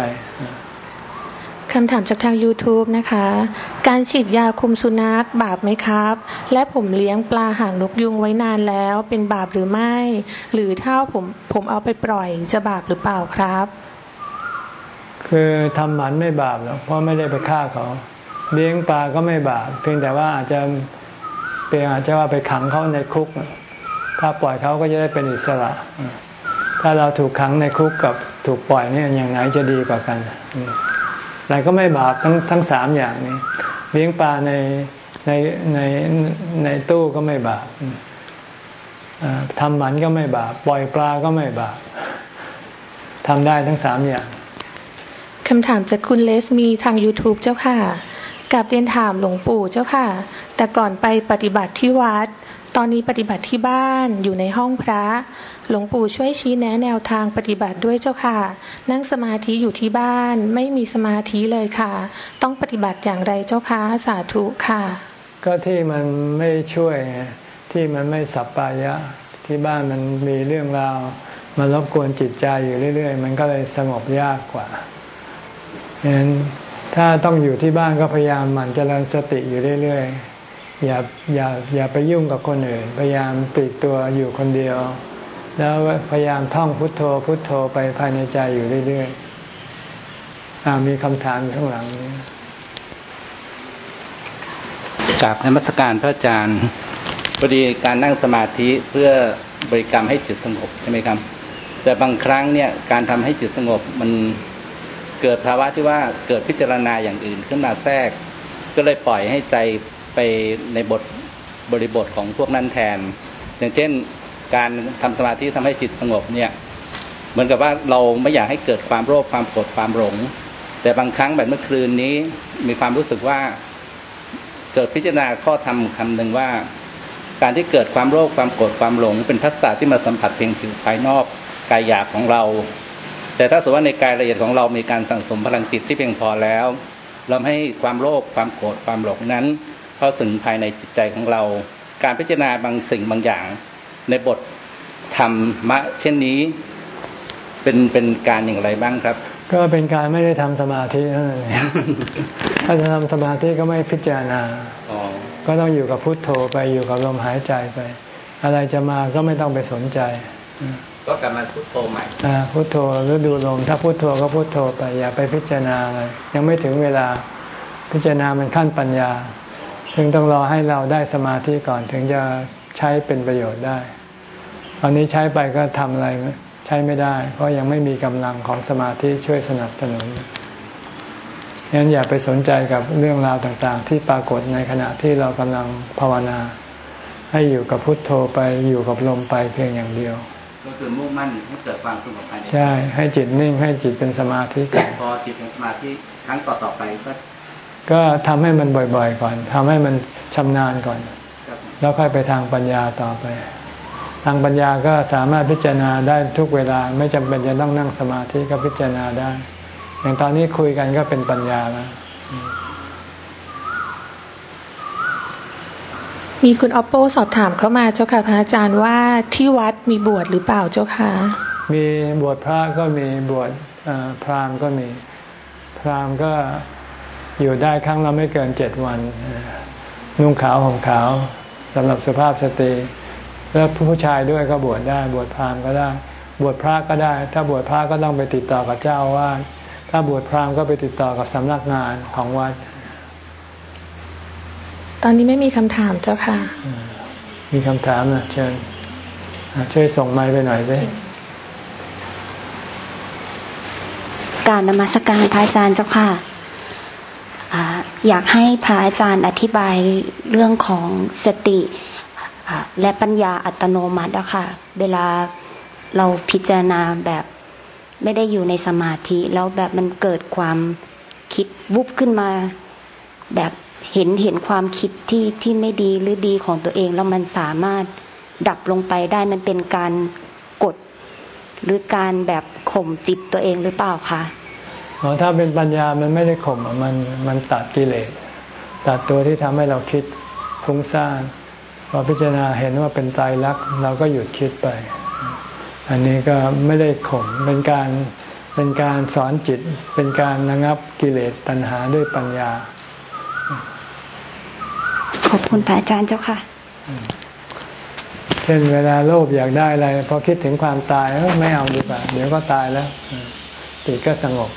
Speaker 3: คำถามจากทาง YouTube นะคะ การฉีดยาคุมสุนัขบาปไหมครับ และผมเลี้ยงปลาหางนกยุงไว้นานแล้วเป็นบาปหรือไม่ หรือถ้าผมผมเอาไปปล่อยจะบาปหรือเปล่าครับ
Speaker 1: คือทำหมันไม่บาปหรอกเพราะไม่ได้ไปฆ่าเขา เลี้ยงปลาก็ไม่บาป เพียงแต่ว่าอาจจะ เป็นอาจจะว่าไปขังเขาในคุก ถ้าปล่อยเขาก็จะได้เป็นอิสระ ถ้าเราถูกขังในคุกกับถูกปล่อยเนี่ยอย่างไหนจะดีกว่ากันอะไรก็ไม่บาปทั้งทั้งสามอย่างนี้ เลี้ยงปลาในในในในตู้ก็ไม่บาปทำหมันก็ไม่บาปปล่อยปลาก็ไม่บาปทำได้ทั้งสามอย่าง
Speaker 3: คำถามจากคุณเลสมีทาง YouTube เจ้าค่ะ กับเรียนถามหลวงปู่เจ้าค่ะ แต่ก่อนไปปฏิบัติที่วัด ตอนนี้ปฏิบัติที่บ้านอยู่ในห้องพระ หลวงปู่ช่วยชี้แนะแนวทางปฏิบัติด้วยเจ้าค่ะ นั่งสมาธิอยู่ที่บ้าน ไม่มีสมาธิเลยค่ะ ต้องปฏิบัติอย่างไรเจ้าคะสาธุค่ะ
Speaker 1: ก็ที่มันไม่ช่วยที่มันไม่สัปปายะที่บ้านมันมีเรื่องราวมันรบกวนจิตใจอยู่เรื่อย ๆ มันก็เลยสงบยากกว่าฉะนั้น ถ้าต้องอยู่ที่บ้านก็พยายามหมั่นเจริญสติอยู่เรื่อยๆ อย่าอย่าอย่าไปยุ่งกับคนอื่น พยายามปิดตัวอยู่คนเดียว แล้วพยายามท่องพุทโธพุทโธไปภายในใจอยู่เรื่อยๆมีคำถามข้างหลังนี้
Speaker 5: กราบนมัสการพระอาจารย์พอดีการนั่งสมาธิเพื่อบริกรรมให้จิตสงบใช่ไหมครับ แต่บางครั้งเนี่ยการทำให้จิตสงบมัน เกิดภาวะที่ว่าเกิดพิจารณาอย่างอื่นขึ้นมาแทรก ก็เลยปล่อยให้ใจไปในบทบริบทของพวกนั้นแทน อย่างเช่น การทำสมาธิทำให้จิตสงบเนี่ยเหมือนกับว่าเราไม่อยากให้เกิดความโลภความโกรธความหลง แต่บางครั้งแบบเมื่อคืนนี้มีความรู้สึกว่าเกิดพิจารณาข้อธรรมคำหนึ่งว่า การที่เกิดความโลภความโกรธความหลง เป็นพัฒนาที่มาสัมผัสเพียงผิวภายนอกกายหยาบของเรา แต่ถ้าสมมติว่าในกายละเอียดของเรามีการสั่งสมพลังจิตที่เพียงพอแล้วเราให้ความโลภความโกรธความหลงนั้น เข้าถึงภายในจิตใจของเรา การพิจารณาบางสิ่งบางอย่าง ในบทธรรมะเช่นนี้ เป็นเป็นการอย่างไรบ้างครับ
Speaker 1: ก็เป็นการไม่ได้ทำสมาธินั่นเองถ้าจะทำสมาธิก็ไม่พิจารณาก็ต้องอยู่กับพุทโธไปอยู่กับลมหายใจไป อะไรจะมาก็ไม่ต้องไปสนใจ
Speaker 5: ก็กลับมาพุทโธใหม่
Speaker 1: พุทโธหรือดูลมถ้าพุทโธก็พุทโธไปอย่าไปพิจารณาอะไรยังไม่ถึงเวลาพิจารณามันขั้นปัญญา ซึ่งต้องรอให้เราได้สมาธิก่อนถึงจะใช้เป็นประโยชน์ได้ ตอนนี้ใช้ไปก็ทำอะไรใช้ไม่ได้ เพราะยังไม่มีกำลังของสมาธิช่วยสนับสนุนงั้นอย่าไปสนใจกับเรื่องราวต่างๆ ที่ปรากฏในขณะที่เรากำลังภาวนา ให้อยู่กับพุทโธไปอยู่กับลมไปเพียงอย่างเดียว
Speaker 5: ก็คือมุ่งมั่นให้เกิดความสงบภายใน
Speaker 1: ใช่ ให้จิตนิ่งให้จิตเป็นสมาธิก่อน
Speaker 5: พอจิตเป็นสมาธิครั้งต่อต่อไปก็
Speaker 1: ก็ทำให้มันบ่อยๆก่อนทำให้มันชำนาญก่อน แล้วค่อยไปทางปัญญาต่อไป ทางปัญญาก็สามารถพิจารณาได้ทุกเวลาไม่จำเป็นจะต้องนั่งสมาธิก็พิจารณาได้ อย่างตอนนี้คุยกันก็เป็นปัญญาแล้ว
Speaker 3: มีคุณออปโปสอบถามเข้ามาเจ้าค่ะพระอาจารย์ว่าที่วัดมีบวชหรือเปล่าเจ้าค่ะ
Speaker 1: มีบวชพระก็มีบวชพราหมณ์ก็มีพราหมณ์ก็อยู่ได้ครั้งละไม่เกินเจ็ดวัน นุ่งขาวห่มขาวสำหรับสภาพสตรีแล้วผู้ชายด้วยก็บวชได้ บวชพราหมณ์ก็ได้ บวชพระก็ได้ ถ้าบวชพระก็ต้องไปติดต่อกับเจ้าว่า ถ้าบวชพราหมณ์ก็ไปติดต่อกับสำนักงานของวัด
Speaker 3: ตอนนี้ไม่มีคำถามเจ้าค่ะ
Speaker 1: มีคำถามนะเชิญช่วยส่งไม้ไปหน่อยสิ
Speaker 6: การนมัสการพระอาจารย์เจ้าค่ะอยากให้พระอาจารย์อธิบายเรื่องของสติและปัญญาอัตโนมัติอะค่ะ เวลาเราพิจารณาแบบไม่ได้อยู่ในสมาธิ แล้วแบบมันเกิดความคิดวุบขึ้นมาแบบ เห็นเห็นความคิดที่ที่ไม่ดีหรือดีของตัวเอง แล้วมันสามารถดับลงไปได้มันเป็นการกด หรือการแบบข่มจิตตัวเองหรือเปล่าคะ
Speaker 1: อ๋อถ้าเป็นปัญญามันไม่ได้ข่มมันมันตัดกิเลสตัดตัวที่ทำให้เราคิดฟุ้งซ่านพอพิจารณาเห็นว่าเป็นตายรักเราก็หยุดคิดไป อันนี้ก็ไม่ได้ข่มเป็นการเป็นการสอนจิต เป็นการระงับกิเลสตัณหาด้วยปัญญา
Speaker 6: ขอบคุณพระอาจารย์เจ้าค่ะ
Speaker 1: เช่นเวลาโลภอยากได้อะไรพอคิดถึงความตายไม่เอาดีกว่า เดี๋ยวก็ตายแล้วจิตก็สงบ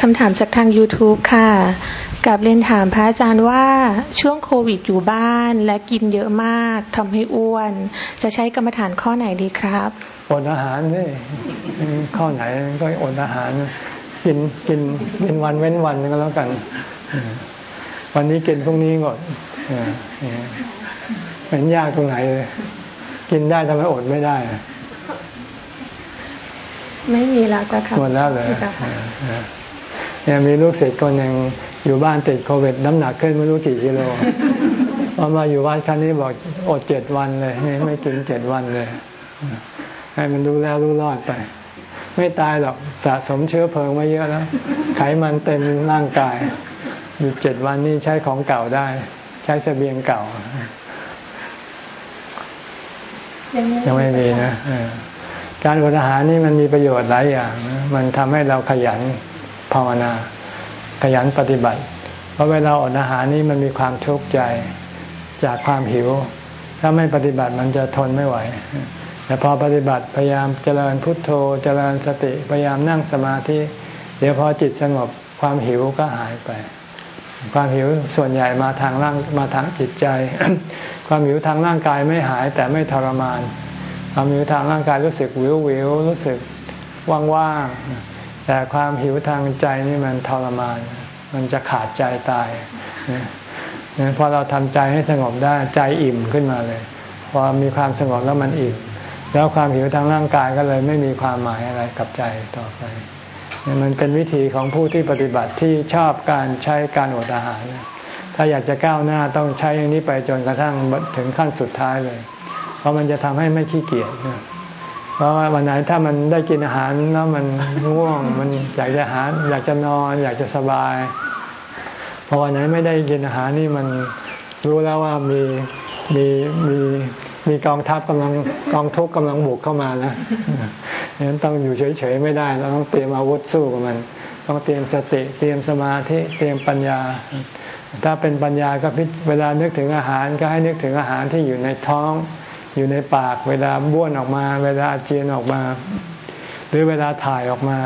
Speaker 3: คำถามจากทาง YouTube ค่ะกับเรียนถามพระอาจารย์ว่าช่วงโควิดอยู่บ้านและกินเยอะมากทำให้อ้วน จะใช้กรรมฐานข้อไหนดีครับ
Speaker 1: อดอาหารนี่ข้อไหนก็อดอาหาร กินกินกินวันเว้นวันก็แล้วกัน วันนี้กินพรุ่งนี้หมดเป็นยากตรงไหนเลย กินได้ทำไมอดไม่ได้
Speaker 3: ไม่มีแล้วจ้ะค่ะ
Speaker 1: หมดแล้วเลยเนี่ยมีลูกศิษย์คนยังอยู่บ้านติดโควิด น้ำหนักขึ้นไม่รู้กี่กิโลพอมาอยู่บ้านครั้งนี้บอกอดเจ็ดวันเลยไม่กินเจ็ดวันเลย ให้มันดูแล้วรู้รอดไป ไม่ตายหรอกสะสมเชื้อเพลิงมาเยอะแล้วไขมันเต็มร่างกาย อยู่เจ็ดวันนี้ใช้ของเก่าได้ ใช้เสบียงเก่า ยังไม่มีนะการอดอาหารนี่มันมีประโยชน์หลายอย่าง มันทำให้เราขยันภาวนา ขยันปฏิบัติ เพราะเวลาอดอาหารนี่มันมีความทุกข์ใจจากความหิว ถ้าไม่ปฏิบัติมันจะทนไม่ไหว แต่พอปฏิบัติพยายามเจริญพุทโธ เจริญสติ พยายามนั่งสมาธิ เดี๋ยวพอจิตสงบความหิวก็หายไป ความหิวส่วนใหญ่มาทางร่างมาทางจิตใจ ความหิวทางร่างกายไม่หายแต่ไม่ทรมาน ความหิวทางร่างกายรู้สึกวิววิวรู้สึกว่างๆแต่ความหิวทางใจนี่มันทรมาน มันจะขาดใจตายพอเราทำใจให้สงบได้ใจอิ่มขึ้นมาเลยพอมีความสงบแล้วมันอิ่มแล้วความหิวทางร่างกายก็เลยไม่มีความหมายอะไรกับใจต่อไป มันเป็นวิธีของผู้ที่ปฏิบัติที่ชอบการใช้การอดอาหาร ถ้าอยากจะก้าวหน้าต้องใช้อย่างนี้ไปจนกระทั่งถึงขั้นสุดท้ายเลย เพราะมันจะทำให้ไม่ขี้เกียจเพราะว่าวันไหนถ้ามันได้กินอาหารแล้วมันง่วง มันอยากจะหาอยากจะนอน อยากจะสบายพอวันไหนไม่ได้กินอาหารนี่มันรู้แล้วว่ามีมีมีมีกองทัพกำลังกองทุกกำลังบุกเข้ามาแล้วนั้นต้องอยู่เฉยๆไม่ได้เราต้องเตรียมอาวุธสู้กับมัน ต้องเตรียมสติเตรียมสมาธิเตรียมปัญญา ถ้าเป็นปัญญาก็พิเวลานึกถึงอาหารก็ให้นึกถึงอาหารที่อยู่ในท้อง อยู่ในปาก เวลาบ้วนออกมา เวลาเจียนออกมา หรือเวลาถ่ายออกมา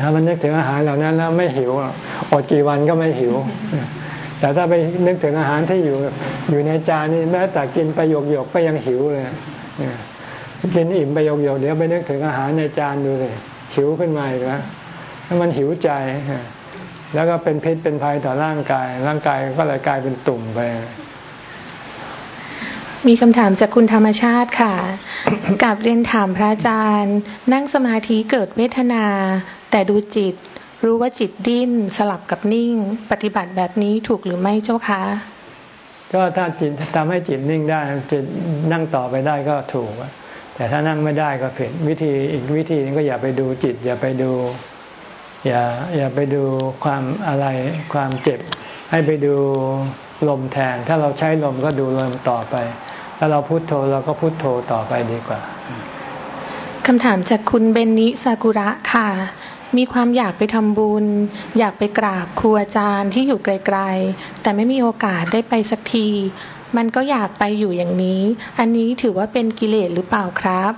Speaker 1: ถ้ามันนึกถึงอาหารเหล่านั้นแล้วไม่หิวอดกี่วันก็ไม่หิว แต่ถ้าไปนึกถึงอาหารที่อยู่อยู่ในจานนี่แม้แต่กินปหยกหยกก็ยังหิวเลย กินอิ่มไปหยกหยกเดี๋ยวไปนึกถึงอาหารในจานดูเลยหิวขึ้นมาอีกแล้วถ้ามันหิวใจ แล้วก็เป็นพิษเป็นภัยต่อร่างกาย ร่างกายก็เลยกลายเป็นตุ่มไป
Speaker 3: มีคำถามจากคุณธรรมชาติค่ะ กับเรียนถามพระอาจารย์ นั่งสมาธิเกิดเวทนา แต่ดูจิต รู้ว่าจิตดิ้นสลับกับนิ่ง ปฏิบัติแบบนี้ถูกหรือไม่เจ้าคะ
Speaker 1: ก็ถ้าจิตทำให้จิตนิ่งได้จิตนั่งต่อไปได้ก็ถูก แต่ถ้านั่งไม่ได้ก็ผิดวิธีอีกวิธีนึงก็อย่าไปดูจิต อย่าไปดู อย่าอย่าไปดูความอะไรความเจ็บ ให้ไปดูลมแทน ถ้าเราใช้ลมก็ดูลมต่อไป ถ้าเราพุโทโธเราก็พุโทโธต่อไปดีกว่า
Speaker 3: คำถามจากคุณเบนนิซากุระค่ะ มีความอยากไปทำบุญ อยากไปกราบครูอาจารย์ที่อยู่ไกล ๆ แต่ไม่มีโอกาสได้ไปสักที มันก็อยากไปอยู่อย่างนี้ อันนี้ถือว่าเป็นกิเลสหรือเปล่าครับ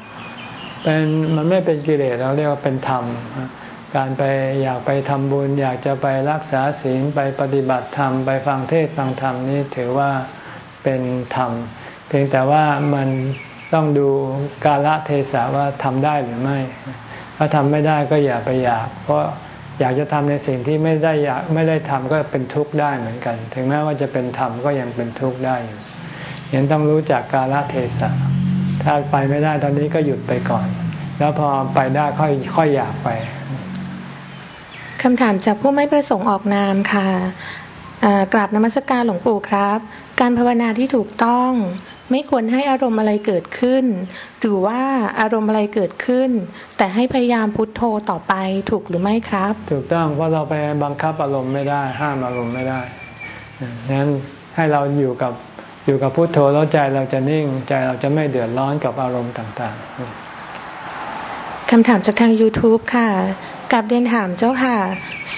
Speaker 1: เป็นมันไม่เป็นกิเลสเราเรียกว่าเป็นธรรม การไปอยากไปทำบุญ อยากจะไปรักษาศีลไปปฏิบัติธรรมไปฟังเทศฟังธรรมนี่ถือว่าเป็นธรรม เพียงแต่ว่ามันต้องดูกาลเทศะว่าทำได้หรือไม่ ถ้าทำไม่ได้ก็อย่าไปอยาก เพราะ อยากจะทำในสิ่งที่ไม่ได้อยากไม่ได้ทำก็เป็นทุกข์ได้เหมือนกัน ถึงแม้ว่าจะเป็นธรรมก็ยังเป็นทุกข์ได้อยู่ยังต้องรู้จักกาลเทศะถ้าไปไม่ได้ตอนนี้ก็หยุดไปก่อน แล้วพอไปได้ค่อยค่อยอยากไป
Speaker 3: คำถามจากผู้ไม่ประสงค์ออกนามค่ะกราบนมัสกการหลวงปู่ครับ การภาวนาที่ถูกต้อง ไม่ควรให้อารมณ์อะไรเกิดขึ้น หรือว่าอารมณ์อะไรเกิดขึ้น แต่ให้พยายามพุทโธต่อไปถูกหรือไม่ครับ
Speaker 1: ถูกต้องเพราะเราไปบังคับอารมณ์ไม่ได้ ห้ามอารมณ์ไม่ได้ดังนั้นให้เราอยู่กับอยู่กับพุทโธแล้วใจเราจะนิ่ง ใจเราจะไม่เดือดร้อนกับอารมณ์ต่าง
Speaker 3: ๆคำถามจากทาง YouTube ค่ะกับเรียนถามเจ้าค่ะ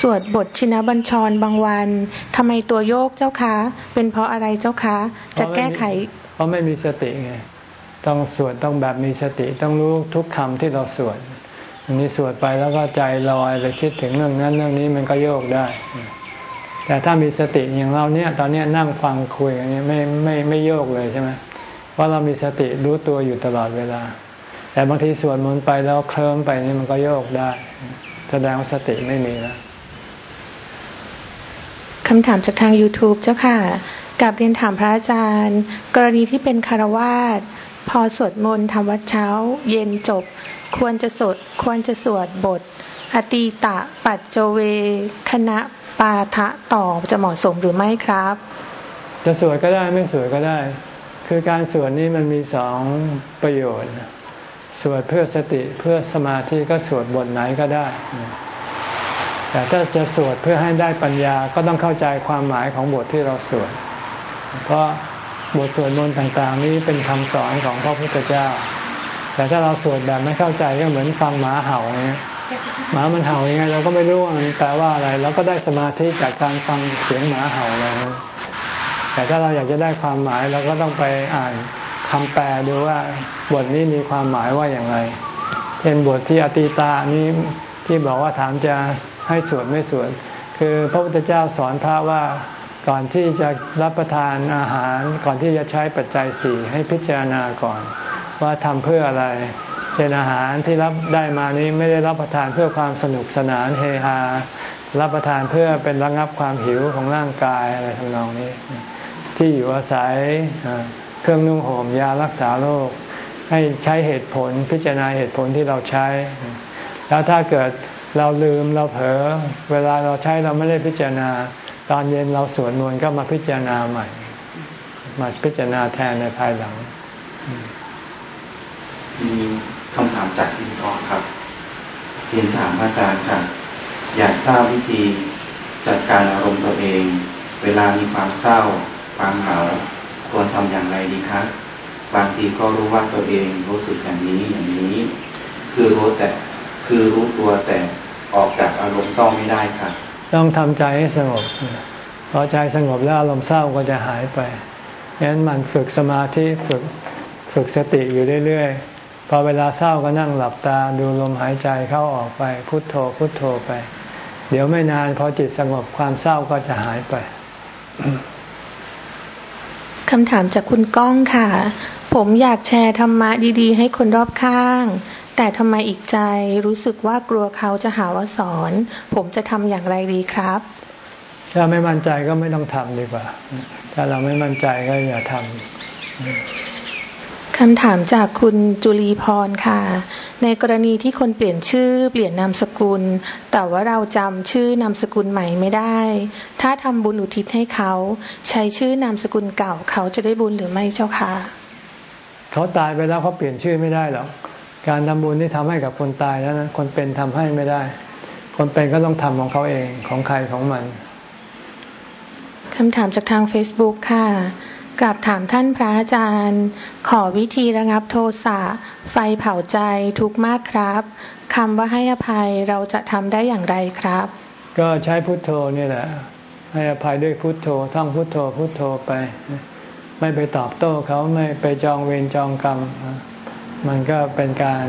Speaker 3: สวดบทชินบัญชรบางวันทำไมตัวโยกเจ้าคะ เป็นเพราะอะไรเจ้าคะ จะแก้ไข
Speaker 1: เพ ราะไม่มีสติไงต้องสวดต้องแบบมีสติ ต้องรู้ทุกคำที่เราสวดอันนี้สวดไปแล้วก็ใจลอยไปคิดถึงเรื่องนั้นเรื่องนี้มันก็โยกได้ แต่ถ้ามีสติอย่างเราเนี่ย ตอนนี้นั่งฟังคุยอย่างนี้ไม่ไม่ไม่โยกเลยใช่ไหมเพราะเรามีสติรู้ตัวอยู่ตลอดเวลา แต่บางทีสวดมนต์ไปแล้วเคลิ้มไปนี่มันก็โยกได้ แสดงว่าสติไม่มีแล้ว
Speaker 3: คำถามจากทาง YouTube เจ้าค่ะ กับเรียนถามพระอาจารย์ กรณีที่เป็นคารวาสพอสวดมนต์ทำวัดเช้า เย็นจบ ควรจะสวดควรจะสวดบท อตีตะปัจโจเว คณะปาทะต่อจะเหมาะสมหรือไม่ครับ
Speaker 1: จะสวดก็ได้ไม่สวดก็ได้ คือการสวดนี้มันมีสองประโยชน์ สวดเพื่อสติเพื่อสมาธิก็สวดบทไหนก็ได้แต่ถ้าจะสวดเพื่อให้ได้ปัญญาก็ต้องเข้าใจความหมายของบทที่เราสวด เพราะบทสวดมนต์ต่างๆ นี้เป็นคำสอนของพระพุทธเจ้า แต่ถ้าเราสวดแบบไม่เข้าใจก็เหมือนฟังหมาเห่าเงี้ยหมามันเห่ายังไงเราก็ไม่รู้ว่ามันแปลว่าอะไรเราก็ได้สมาธิจากการฟังเสียงหมาเห่าเลยแต่ถ้าเราอยากจะได้ความหมายเราก็ต้องไปอ่านคำแปลดูว่าบทนี้มีความหมายว่าอย่างไรเช่นบทที่อติตานี้ที่บอกว่าถามจะให้สวดไม่สวดคือพระพุทธเจ้าสอนพระว่า ก่อนที่จะรับประทานอาหารก่อนที่จะใช้ปัจจัยสี่ให้พิจารณาก่อน ว่าทำเพื่ออะไร เช่นอาหารที่รับได้มานี้ไม่ได้รับประทานเพื่อความสนุกสนานเฮฮา รับประทานเพื่อเป็นระงับความหิวของร่างกายอะไรทำนองนี้ ที่อยู่อาศัยเครื่องนุ่งห่มยารักษาโรคให้ใช้เหตุผลพิจารณาเหตุผลที่เราใช้ แล้วถ้าเกิดเราลืมเราเผลอเวลาเราใช้เราไม่ได้พิจารณา ตอนเย็นเราสวดมนต์ก็มาพิจารณาใหม่ มาพิจารณาแทนในภายหลัง
Speaker 2: มีคำถามจากพี่ทองครับเรียนถามอาจารย์ค่ะ อยากทราบวิธีจัดการอารมณ์ตัวเอง เวลามีความเศร้า ความเหงาควรทำอย่างไรดีคะบางทีก็รู้ว่าตัวเองรู้สึกอย่างนี้อย่างนี้ คือรู้แต่คือรู้ตัวแต่ออกจากอารมณ์เศร้าไม่ได้ค่ะ
Speaker 1: ต้องทำใจให้สงบพอใจสงบแล้วอารมณ์เศร้าก็จะหายไปงั้นมันฝึกสมาธิฝึกฝึกสติอยู่เรื่อยๆ พอเวลาเศร้าก็นั่งหลับตาดูลมหายใจเข้าออกไปพุทโธพุทโธไป เดี๋ยวไม่นานพอจิตสงบความเศร้าก็จะหายไป
Speaker 3: คำถามจากคุณก้องค่ะ ผมอยากแชร์ธรรมะดี ๆ ให้คนรอบข้าง แต่ทำไมอีกใจรู้สึกว่ากลัวเขาจะหาว่าสอน ผมจะทำอย่างไรดีครับ
Speaker 1: ถ้าไม่มั่นใจก็ไม่ต้องทำดีกว่า ถ้าเราไม่มั่นใจก็อย่าทำ
Speaker 3: คำถามจากคุณจุลีพรค่ะ ในกรณีที่คนเปลี่ยนชื่อ เปลี่ยนนามสกุล แต่ว่าเราจำชื่อนามสกุลใหม่ไม่ได้ ถ้าทำบุญอุทิศให้เขา ใช้ชื่อนามสกุลเก่า เขาจะได้บุญหรือไม่เจ้าคะ
Speaker 1: เขาตายไปแล้วเขาเปลี่ยนชื่อไม่ได้หรอก การทำบุญที่ทำให้กับคนตายแล้วนะคนเป็นทำให้ไม่ได้ คนเป็นก็ต้องทำของเขาเองของใครของมัน
Speaker 3: คำถามจากทาง Facebook ค่ะกราบถามท่านพระอาจารย์ ขอวิธีระงับโทสะไฟเผาใจทุกมากครับคำว่าให้อภัยเราจะทำได้อย่างไรครับ
Speaker 1: ก็ใช้พุทโธนี่แหละ ให้อภัยด้วยพุทโธท่องพุทโธพุทโธไป ไม่ไปตอบโต้เขาไม่ไปจองเวรจองกรรม มันก็เป็นการ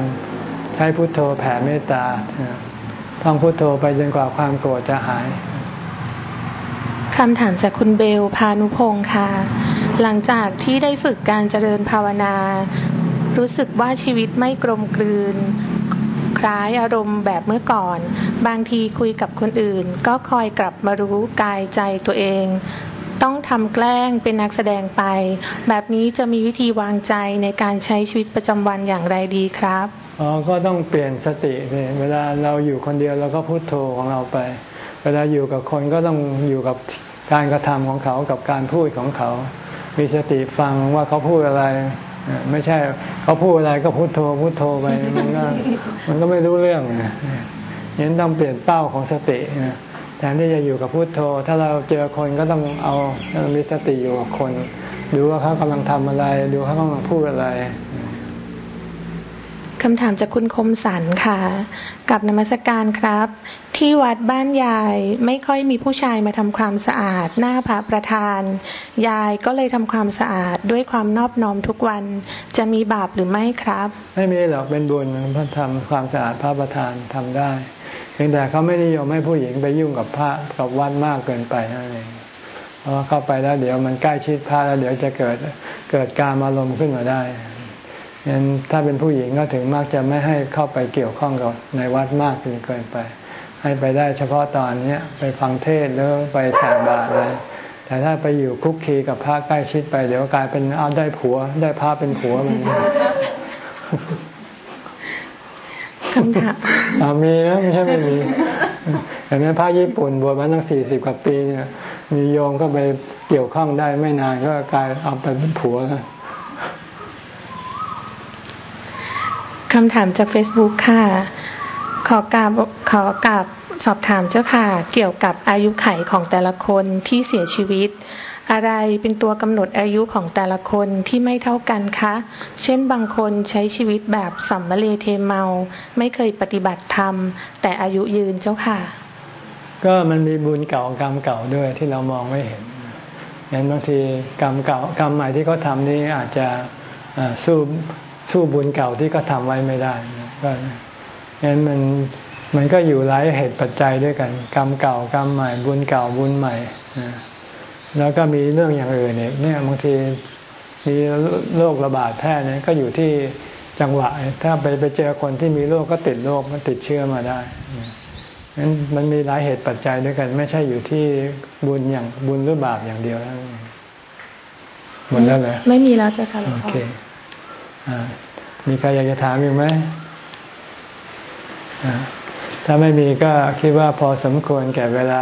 Speaker 1: ใช้พุทโธแผ่เมตตาท่องพุทโธไปจนกว่าความโกรธจะหาย
Speaker 3: คำถามจากคุณเบลพานุพงศ์ค่ะ หลังจากที่ได้ฝึกการเจริญภาวนา รู้สึกว่าชีวิตไม่กลมกลืน คล้ายอารมณ์แบบเมื่อก่อน บางทีคุยกับคนอื่น ก็คอยกลับมารู้กายใจตัวเอง ต้องทำแกล้งเป็นนักแสดงไป แบบนี้จะมีวิธีวางใจในการใช้ชีวิตประจำวันอย่างไรดีครับ
Speaker 1: อ๋อก็ต้องเปลี่ยนสติเลยเวลาเราอยู่คนเดียวเราก็พุโทโธของเราไป เวลาอยู่กับคนก็ต้องอยู่กับการกระทำของเขากับการพูดของเขา มีสติฟังว่าเขาพูดอะไร ไม่ใช่เขาพูดอะไรก็พูดโทพูดโทไปมันก็มันก็ไม่รู้เรื่องยันต้องเปลี่ยนเป้าของสติแทนที่จะอยู่กับพูดโทถ้าเราเจอคนก็ต้องเอามีสติอยู่กับคน ดูว่าเขากำลังทำอะไร ดูเขากำลังพูดอะไร
Speaker 3: คำถามจากคุณคมสันค่ะ กับนมัสการครับ ที่วัดบ้านยายไม่ค่อยมีผู้ชายมาทำความสะอาด หน้าพระประธาน ยายก็เลยทำความสะอาดด้วยความนอบน้อมทุกวันจะมีบาปหรือไม่ครับ
Speaker 1: ไม่มีหรอกเป็นบุญพระทำความสะอาดพระประธานทำได้เพียงแต่เขาไม่นิยมให้ผู้หญิงไปยุ่งกับพระกับวัดมากเกินไปนั่นเองเพราะเข้าไปแล้วเดี๋ยวมันใกล้ชิดพระแล้วเดี๋ยวจะเกิดเกิดการอารมณ์ขึ้นมาได้งั้นถ้าเป็นผู้หญิงก็ถึงมักจะไม่ให้เข้าไปเกี่ยวข้องกับในวัดมากจนเกินไป ให้ไปได้เฉพาะตอนนี้ไปฟังเทศหรือไปใส่บาตรอะไรแต่ถ้าไปอยู่คุกคีกับพระใกล้ชิดไป เดี๋ยวกลายเป็นเอาได้ผัว ได้พระเป็นผัวมัน
Speaker 3: คำถาม
Speaker 1: มีนะไม่ใช่ไม่มีเห็นไหมพระญี่ปุ่นบวชมาตั้งสี่สิบกว่าปีเนี่ยมีโยมก็ไปเกี่ยวข้องได้ไม่นานก็กลายเอาไปเป็นผัวแล้ว
Speaker 3: คำถามจาก Facebook ค่ะ ขอกราบขอกราบสอบถามเจ้าค่ะ เกี่ยวกับอายุไขของแต่ละคนที่เสียชีวิต อะไรเป็นตัวกำหนดอายุของแต่ละคนที่ไม่เท่ากันคะ เช่นบางคนใช้ชีวิตแบบสัมมเลเทเมา ไม่เคยปฏิบัติธรรม แต่อายุยืนเจ้าค่ะ
Speaker 1: ก็มันมีบุญเก่ากรรมเก่าด้วยที่เรามองไม่เห็นงั้นบางทีกรรมเก่ากรรมใหม่ที่เขาทานี้อาจจะสู้สู้บุญเก่าที่ก็ทำไว้ไม่ได้ก็งั้นมันมันก็อยู่หลายเหตุปัจจัยด้วยกัน กรรมเก่ากรรมใหม่บุญเก่าบุญใหม่ แล้วก็มีเรื่องอย่างอื่นเนี่ยเนี่ยบางทีมีโรคระบาดแพร่เนี่ยก็อยู่ที่จังหวะ ถ้าไปไปเจอคนที่มีโรคก็ติดโรคก็ติดเชื้อมาได้งั้นมันมีหลายเหตุปัจจัยด้วยกัน ไม่ใช่อยู่ที่บุญอย่างบุญหรือบาปอย่างเดียวแล้วหมดแล้วเลย
Speaker 3: ไม่มีแล้วจ้ะค่ะหลวงพ่อ
Speaker 1: มีใครอยากจะถามอีกไหมถ้าไม่มีก็คิดว่าพอสมควรแก่เวลา